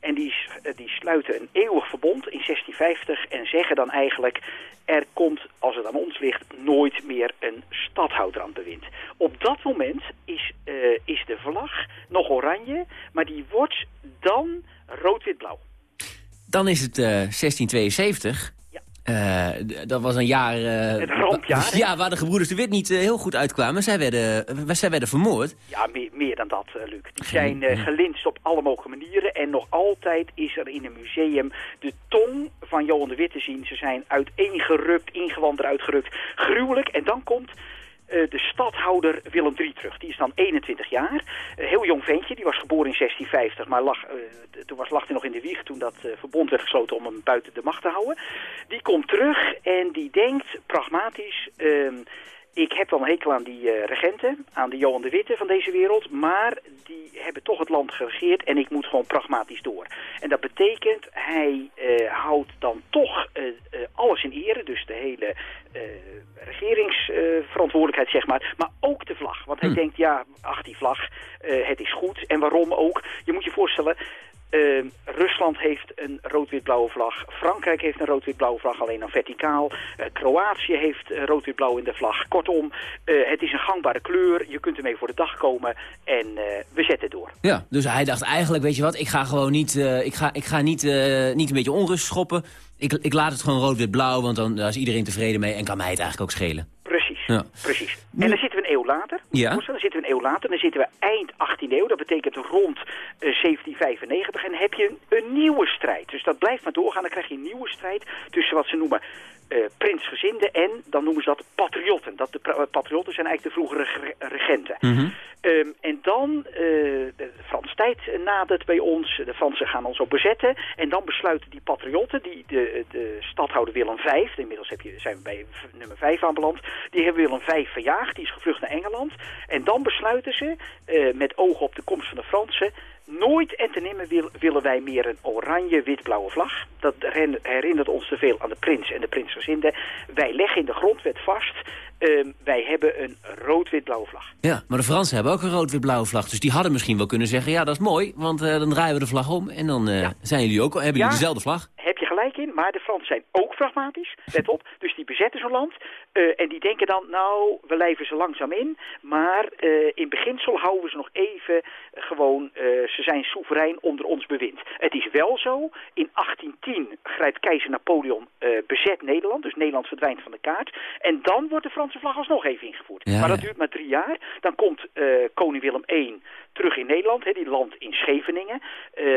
En die, eh, die sluiten een eeuwig verbond in 1650 en zeggen dan eigenlijk... er komt, als het aan ons ligt, nooit meer een stadhouder aan het bewind. Op dat moment is, eh, is de vlag nog oranje, maar die wordt. Dan
is het eh, 1672. Eh, d- dat was een jaar... eh,
Het rampjaar, hè?
Ja, waar de gebroeders de Wit niet eh, heel goed uitkwamen. Zij werden, eh, zij werden vermoord.
Ja, meer, meer dan dat, eh, Luc. Die zijn eh, gelinst op alle mogelijke manieren. En nog altijd is er in een museum de tong van Johan de Wit te zien. Ze zijn uiteengerukt, ingewand eruit gerukt. Gruwelijk. En dan komt eh, de stadhouder Willem III terug. Die is dan 21 jaar. Een heel jong ventje. Die was geboren in 1650. Maar lag, eh, toen was, lag hij nog in de wieg toen dat eh, verbond werd gesloten om hem buiten de macht te houden. Die komt terug en die denkt pragmatisch... ehm, ik heb wel een hekel aan die eh, regenten, aan de Johan de Witte van deze wereld, maar die hebben toch het land geregeerd en ik moet gewoon pragmatisch door. En dat betekent, hij eh, houdt dan toch eh, alles in ere, dus de hele regeringsverantwoordelijkheid zeg maar, maar ook de vlag. Want hij denkt, ja, ach die vlag, het is goed. En waarom ook? Je moet je voorstellen, eh, Rusland heeft een rood-wit-blauwe vlag. Frankrijk heeft een rood-wit-blauwe vlag, alleen dan verticaal. Eh, Kroatië heeft eh, rood-wit-blauw in de vlag. Kortom, eh, het is een gangbare kleur. Je kunt ermee voor de dag komen. En we zetten door.
Ja, dus hij dacht eigenlijk, weet je wat, ik ga gewoon niet, ik ga, ik ga niet, niet een beetje onrust schoppen. Ik, ik laat het gewoon rood-wit-blauw, want dan daar is iedereen tevreden mee en kan mij het eigenlijk ook schelen.
Precies,
Ja.
precies. En dan zitten we een eeuw later.
Ja.
Dan zitten we een eeuw later. Dan zitten we eind 18e eeuw. Dat betekent rond eh, 1795. En dan heb je een, een nieuwe strijd. Dus dat blijft maar doorgaan. Dan krijg je een nieuwe strijd tussen wat ze noemen eh prinsgezinden en dan noemen ze dat patriotten. Dat de patriotten zijn eigenlijk de vroegere ge- regenten. Ehm, en dan, eh, de Frans tijd nadert bij ons, de Fransen gaan ons ook bezetten. En dan besluiten die patriotten, die de, de stadhouder Willem V, inmiddels heb je, zijn we bij nummer 5 aanbeland, die hebben Willem V verjaagd, die is gevlucht naar Engeland. En dan besluiten ze, eh, met oog op de komst van de Fransen, nooit en te nimmer wil- willen wij meer een oranje-wit-blauwe vlag. Dat herinnert ons te veel aan de prins en de prinsgezinden. Wij leggen in de grondwet vast, ehm, wij hebben een rood-wit-blauwe vlag.
Ja, maar de Fransen hebben ook een rood-wit-blauwe vlag. Dus die hadden misschien wel kunnen zeggen, ja, dat is mooi. Want eh, dan draaien we de vlag om en dan eh, zijn jullie ook, hebben jullie
Ja.
dezelfde vlag.
Heb je gelijk in, maar de Fransen zijn ook pragmatisch. Let op, dus die bezetten zo'n land. eh, en die denken dan, nou, we lijven ze langzaam in. Maar eh, in beginsel houden we ze nog even gewoon, eh, ze zijn soeverein onder ons bewind. Het is wel zo, in 1810 grijpt keizer Napoleon bezet Nederland. Dus Nederland verdwijnt van de kaart. En dan wordt de Franse vlag alsnog even ingevoerd.
Ja,
maar dat duurt maar drie jaar. Dan komt koning Willem I terug in Nederland. Hè, die landt in Scheveningen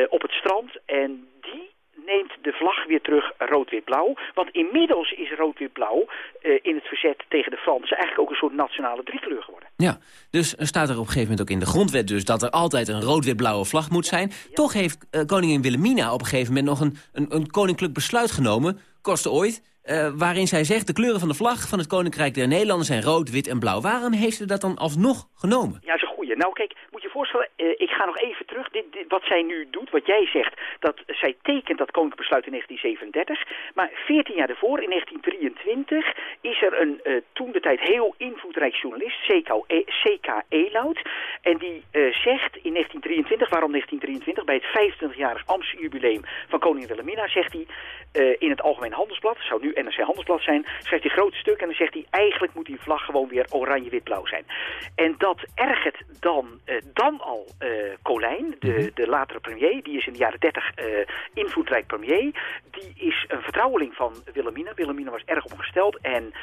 op het strand. En die neemt de vlag weer terug rood-wit-blauw. Want inmiddels is rood-wit-blauw eh, in het verzet tegen de Fransen eigenlijk ook een soort nationale driekleur geworden.
Ja, dus er staat er op een gegeven moment ook in de grondwet dus... dat er altijd een rood-wit-blauwe vlag moet zijn. Toch heeft eh, koningin Wilhelmina op een gegeven moment nog een, een, een koninklijk besluit genomen... koste ooit, eh, waarin zij zegt... de kleuren van de vlag van het Koninkrijk der Nederlanden zijn rood, wit en blauw. Waarom heeft ze dat dan alsnog genomen?
Ja, Nou kijk, moet je voorstellen, eh, ik ga nog even terug. Dit, wat zij nu doet, wat jij zegt, dat zij tekent dat koninklijk besluit in 1937. Maar 14 jaar daarvoor, in 1923, is er een eh, toen de tijd heel invloedrijk journalist, C.K. E-. Eloud. En die eh, zegt in 1923, waarom 1923? Bij het 25-jarig Amsterdam-jubileum van koningin Wilhelmina zegt hij in het Algemeen Handelsblad, zou nu NRC Handelsblad zijn, schrijft hij groot stuk en dan zegt hij eigenlijk moet die vlag gewoon weer oranje-wit-blauw zijn. En dat ergert dan, eh, dan al eh, Colijn, de, de latere premier, die is in de jaren 30 eh, invloedrijk premier. Die is een vertrouweling van Wilhelmina. Wilhelmina was erg opgesteld en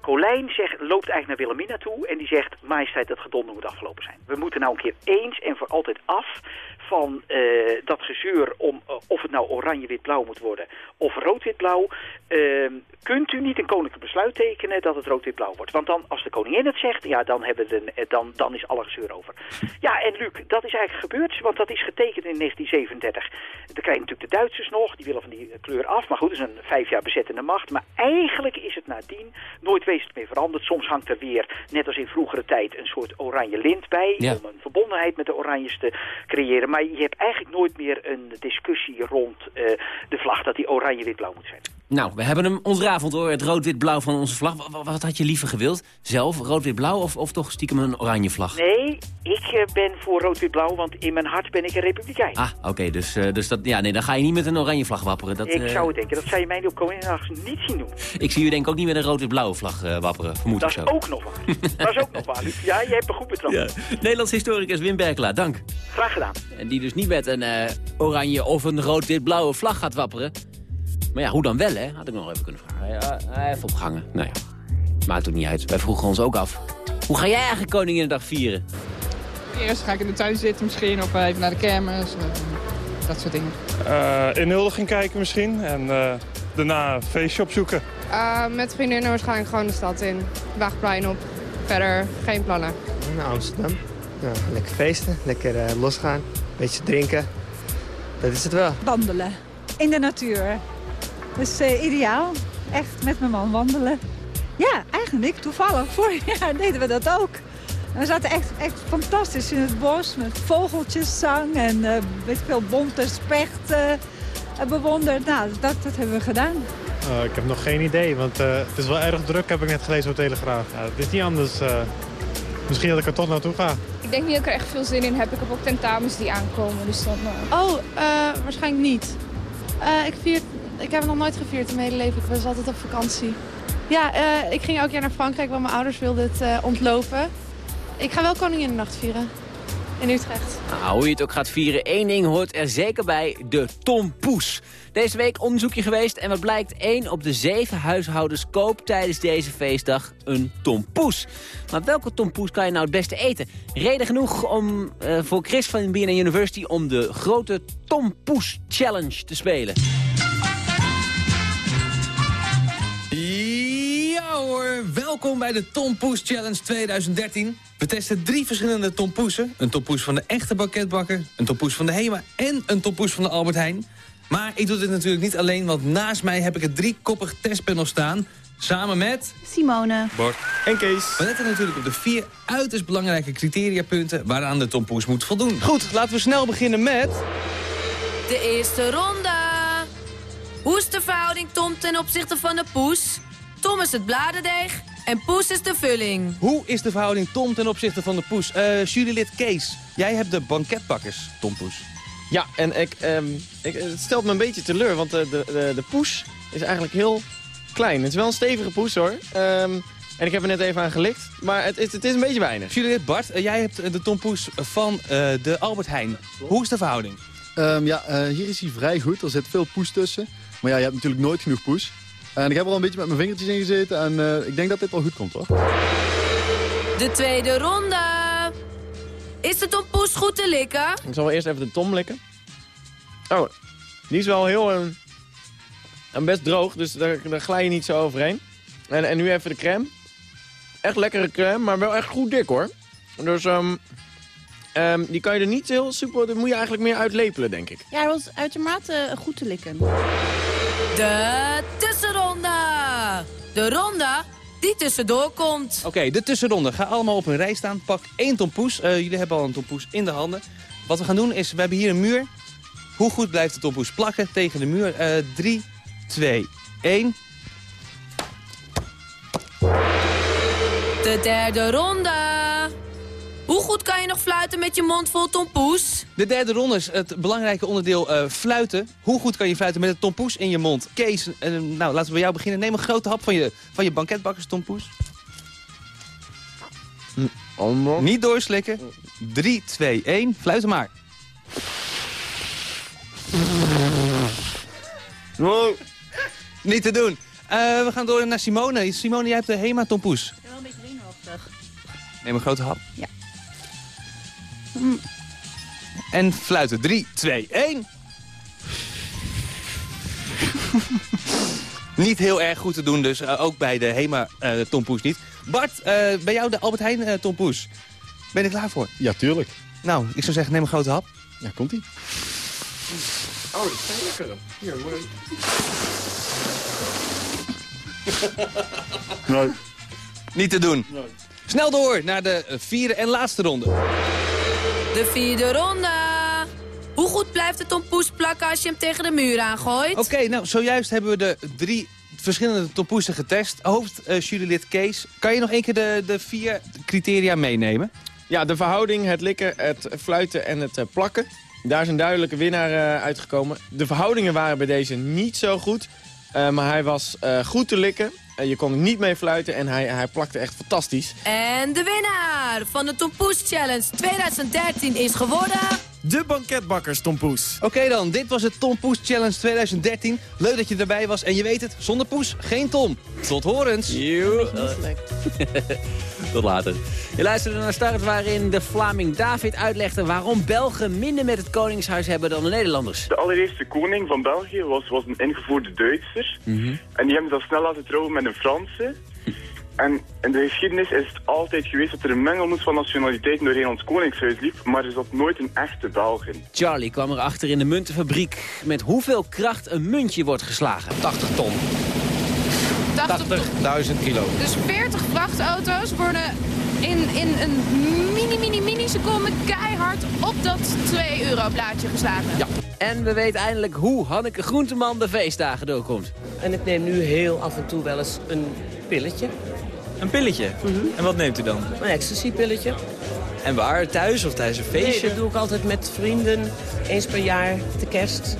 Colijn zegt, loopt eigenlijk naar Wilhelmina toe en die zegt, majesteit, dat gedonder moet afgelopen zijn. We moeten nou een keer eens en voor altijd af van eh, dat gezeur om eh, of het nou oranje-wit-blauw moet worden of rood-wit-blauw. Ehm, kunt u niet een koninklijk besluit tekenen dat het rood-wit-blauw wordt? Want dan, als de koningin het zegt, ja, dan, hebben we de, eh, dan, dan is alle gezeur over. Ja, en Luc, dat is eigenlijk gebeurd, want dat is getekend in 1937. Dan krijgen natuurlijk de Duitsers nog, die willen van die kleur af. Maar goed, het is een vijf jaar bezettende macht. Maar eigenlijk is het nadien nooit wezenlijk meer veranderd. Soms hangt er weer, net als in vroegere tijd, een soort oranje lint bij...
Ja.
om een verbondenheid met de oranjes te creëren. Maar je hebt eigenlijk nooit meer een discussie rond eh, de vlag dat die oranje-wit-blauw moet zijn.
Nou, we hebben hem ontrafeld hoor, het rood-wit-blauw van onze vlag. Wat, wat, had je liever gewild? Zelf, rood-wit-blauw of, of toch stiekem een oranje vlag?
Nee, ik eh, ben voor rood-wit-blauw, want in mijn hart ben ik een republikein.
Ah, oké, dus, uh, dus dat, ja, nee, dan ga je niet met een oranje vlag wapperen. Dat,
ik uh... zou het denken, dat zou je mij op Koninginnedag niet zien doen.
Ik zie u denk ik ook niet met een rood-wit-blauwe vlag wapperen, vermoed
dat
ik zo.
Dat is ook nog waar. dat is ook nog waar, Luc. Ja, je hebt me goed betrapt. Ja.
Nederlands historicus Wim Berkelaar, dank.
Graag gedaan.
En die dus niet met een oranje of een rood-wit-blauwe vlag gaat wapperen. Maar ja, hoe dan wel, hè? Had ik nog even kunnen vragen. Hij even opgehangen. Nou ja, maakt ook niet uit. Wij vroegen ons ook af. Hoe ga jij eigenlijk Koninginnedag vieren?
Eerst ga ik in de tuin zitten misschien, of even naar de kermis. Dat soort dingen.
Uh, in Huldiging kijken misschien en uh, daarna een feestje opzoeken.
Uh, met vriendinnen waarschijnlijk gewoon de stad in. Waagplein op. Verder geen plannen.
Naar Amsterdam. Ja, lekker feesten, lekker losgaan, een beetje drinken. Dat is het wel.
Wandelen in de natuur. Dat is uh, ideaal. Echt met mijn man wandelen. Ja, eigenlijk toevallig. Vorig jaar deden we dat ook. En we zaten echt, echt fantastisch in het bos met vogeltjeszang en uh, weet veel bonte spechten uh, bewonderd. Nou, dat, dat hebben we gedaan.
Uh, ik heb nog geen idee, want het is wel erg druk, heb ik net gelezen op Telegraaf. Ja, het is niet anders. misschien dat ik er toch naartoe ga.
Ik denk niet dat ik er echt veel zin in heb. Ik heb ook tentamens die aankomen. Dus dan,
Oh, waarschijnlijk niet. ik vier ik heb nog nooit gevierd in mijn hele leven. Ik was altijd op vakantie. Ja, uh, ik ging elk jaar naar Frankrijk, want mijn ouders wilden het uh, ontlopen. Ik ga wel Koninginnenacht vieren. In Utrecht.
Nou, hoe je het ook gaat vieren, één ding hoort er zeker bij, de tompoes. Deze week onderzoekje geweest en wat blijkt, één op de zeven huishoudens koopt tijdens deze feestdag een tompoes. Maar welke tompoes kan je nou het beste eten? Reden genoeg om, uh, voor Chris van BNN University om de grote tompoes challenge te spelen.
Ja hoor, welkom bij de Tompoes Challenge 2013. We testen drie verschillende tompoesen. Een tompoes van de echte banketbakker, een tompoes van de Hema en een tompoes van de Albert Heijn. Maar ik doe dit natuurlijk niet alleen, want naast mij heb ik een driekoppig testpanel staan. Samen met...
Simone.
Bart.
En Kees.
We letten natuurlijk op de vier uiterst belangrijke criteriapunten waaraan de tompoes moet voldoen.
Goed, laten we snel beginnen met...
De eerste ronde. Hoe is de verhouding Tom ten opzichte van de poes? Tom is het bladerdeeg en poes is de vulling.
Hoe is de verhouding Tom ten opzichte van de poes? Uh, jurylid Kees, jij hebt de banketbakkers, Tom Poes.
Ja, en ik, um, ik, het stelt me een beetje teleur, want de, de, de, de poes is eigenlijk heel klein. Het is wel een stevige poes hoor. Um, en ik heb er net even aan gelikt, maar het is, het is een beetje weinig.
Jurylid Bart, uh, jij hebt de Tom Poes van uh, de Albert Heijn. Hoe is de verhouding?
Um, ja, hier is hij vrij goed. Er zit veel poes tussen. Maar ja, je hebt natuurlijk nooit genoeg poes. En ik heb er al een beetje met mijn vingertjes in gezeten en uh, ik denk dat dit wel goed komt hoor.
De tweede ronde. Is de tompoes goed te likken?
Ik zal wel eerst even de tom likken. Oh, die is wel heel uh, best droog, dus daar, daar glij je niet zo overheen. En, en nu even de crème. Echt lekkere crème, maar wel echt goed dik hoor. Dus um, um, die kan je er niet heel super... Daar moet je eigenlijk meer uitlepelen, denk ik.
Ja, hij was uitermate goed te likken. De tussenronde. De ronde die tussendoor komt.
Oké, okay, de tussenronde. Ga allemaal op een rij staan. Pak één tompoes. Uh, jullie hebben al een tompoes in de handen. Wat we gaan doen is, we hebben hier een muur. Hoe goed blijft de tompoes plakken tegen de muur? 3, 2, 1.
De derde ronde. Hoe goed kan je nog fluiten met je mond vol tompoes?
De derde ronde is het belangrijke onderdeel uh, fluiten. Hoe goed kan je fluiten met een tompoes in je mond? Kees, uh, nou laten we bij jou beginnen. Neem een grote hap van je, van je banketbakkers tompoes.
Mm,
Niet doorslikken. 3, 2, 1. Fluiten maar. Niet te doen. Uh, we gaan door naar Simone. Simone, jij hebt de Hema tompoes.
Ik ben wel een beetje zenuwachtig.
Neem een grote hap.
Ja.
En fluiten. 3, 2, 1. niet heel erg goed te doen dus. Uh, ook bij de Hema uh, tompoes niet. Bart, uh, bij jou de Albert Heijn tompoes. Ben je er klaar voor?
Ja, tuurlijk.
Nou, ik zou zeggen, neem een grote hap.
Ja, komt-ie.
Oh, dat is lekker. Hier, mooi.
nee.
Niet te doen.
Nee.
Snel door naar de vierde en laatste ronde.
De vierde ronde. goed blijft de tompoes plakken als je hem tegen de muur aangooit.
Oké, nou, zojuist hebben we de drie verschillende tompoesen getest. Hoofdjurylid Kees, kan je nog één keer de, de vier criteria meenemen?
Ja, de verhouding, het likken, het fluiten en het eh, plakken. Daar is een duidelijke winnaar uh, uitgekomen. De verhoudingen waren bij deze niet zo goed. Uh, maar hij was goed te likken. Je kon er niet mee fluiten en hij, hij plakte echt fantastisch.
En de winnaar van de Tompoes Challenge 2013 is geworden...
De banketbakkers, Tom Poes.
Oké dan, dit was het Tom Poes Challenge 2013. Leuk dat je erbij was en je weet het, zonder Poes geen Tom. Tot horens.
Tot later. Je luisterde naar Start waarin de Vlaming David uitlegde... waarom Belgen minder met het Koningshuis hebben dan de Nederlanders.
De allereerste koning van België was, was een ingevoerde Duitser.
Mhm.
En die hebben dan snel laten trouwen met een Franse. En in de geschiedenis is het altijd geweest dat er een mengelmoes van nationaliteiten doorheen ons koningshuis liep, maar er zat nooit een echte Belg in.
Charlie kwam erachter in de muntenfabriek met hoeveel kracht een muntje wordt geslagen.
80 ton. 80.000 kilo.
Dus 40 vrachtauto's worden in, in een mini, mini, mini seconde keihard op dat 2 euro plaatje geslagen.
Ja. En we weten eindelijk hoe Hanneke Groenteman de feestdagen doorkomt.
En ik neem nu heel af en toe wel eens een pilletje.
Een pilletje? En wat neemt u dan?
Een ecstasy-pilletje.
En waar? Thuis of tijdens een feestje?
Nee, dat doe ik altijd met vrienden. Eens per jaar, de kerst.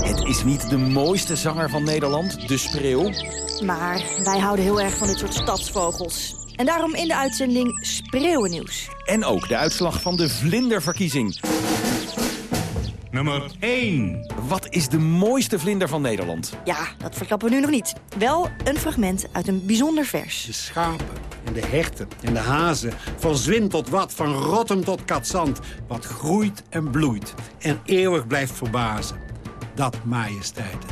Het is niet de mooiste zanger van Nederland, de spreeuw.
Maar wij houden heel erg van dit soort stadsvogels. En daarom in de uitzending Spreeuwennieuws.
En ook de uitslag van de vlinderverkiezing. Nummer 1. Wat is de mooiste vlinder van Nederland?
Ja, dat verklappen we nu nog niet. Wel een fragment uit een bijzonder vers.
De schapen en de herten en de hazen. Van zwin tot wat, van rotem tot katzand. Wat groeit en bloeit en eeuwig blijft verbazen. Dat, majesteiten,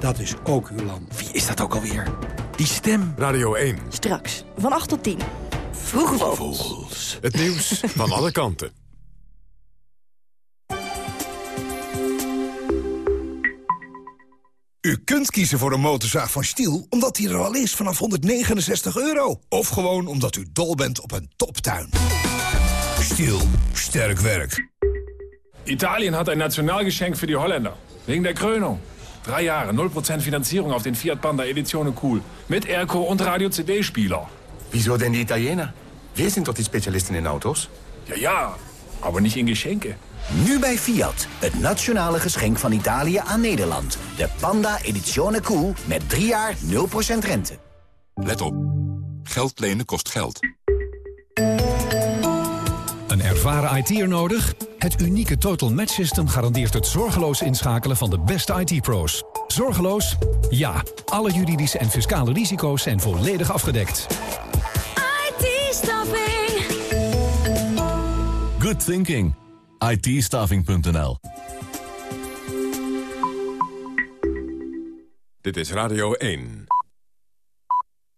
dat is ook uw land.
Wie is dat ook alweer? Die stem.
Radio 1.
Straks, van 8 tot 10. Vroege vogels.
vogels. Het nieuws van alle kanten.
U kunt kiezen voor een motorzaag van Stiel omdat die er al is vanaf 169 euro. Of gewoon omdat u dol bent op een toptuin. Stiel, sterk werk.
Italien hat ein Nationalgeschenk für die Holländer. Wegen der Krönung. Drei Jahre, 0% Finanzierung auf den Fiat Panda Edizione Cool. Mit Airco und Radio-CD-Spieler.
Wieso denn die Italiener? Wir sind doch die Spezialisten in Autos.
Ja, ja, aber nicht in Geschenke.
Nu bij Fiat, het nationale geschenk van Italië aan Nederland. De Panda Edizione Cool met 3 jaar 0% rente.
Let op. Geld lenen kost geld.
Een ervaren IT'er nodig? Het unieke Total Match System garandeert het zorgeloos inschakelen van de beste IT-pro's. Zorgeloos? Ja. Alle juridische en fiscale risico's zijn volledig afgedekt.
IT-staffing.
Good thinking. It
Dit is Radio 1.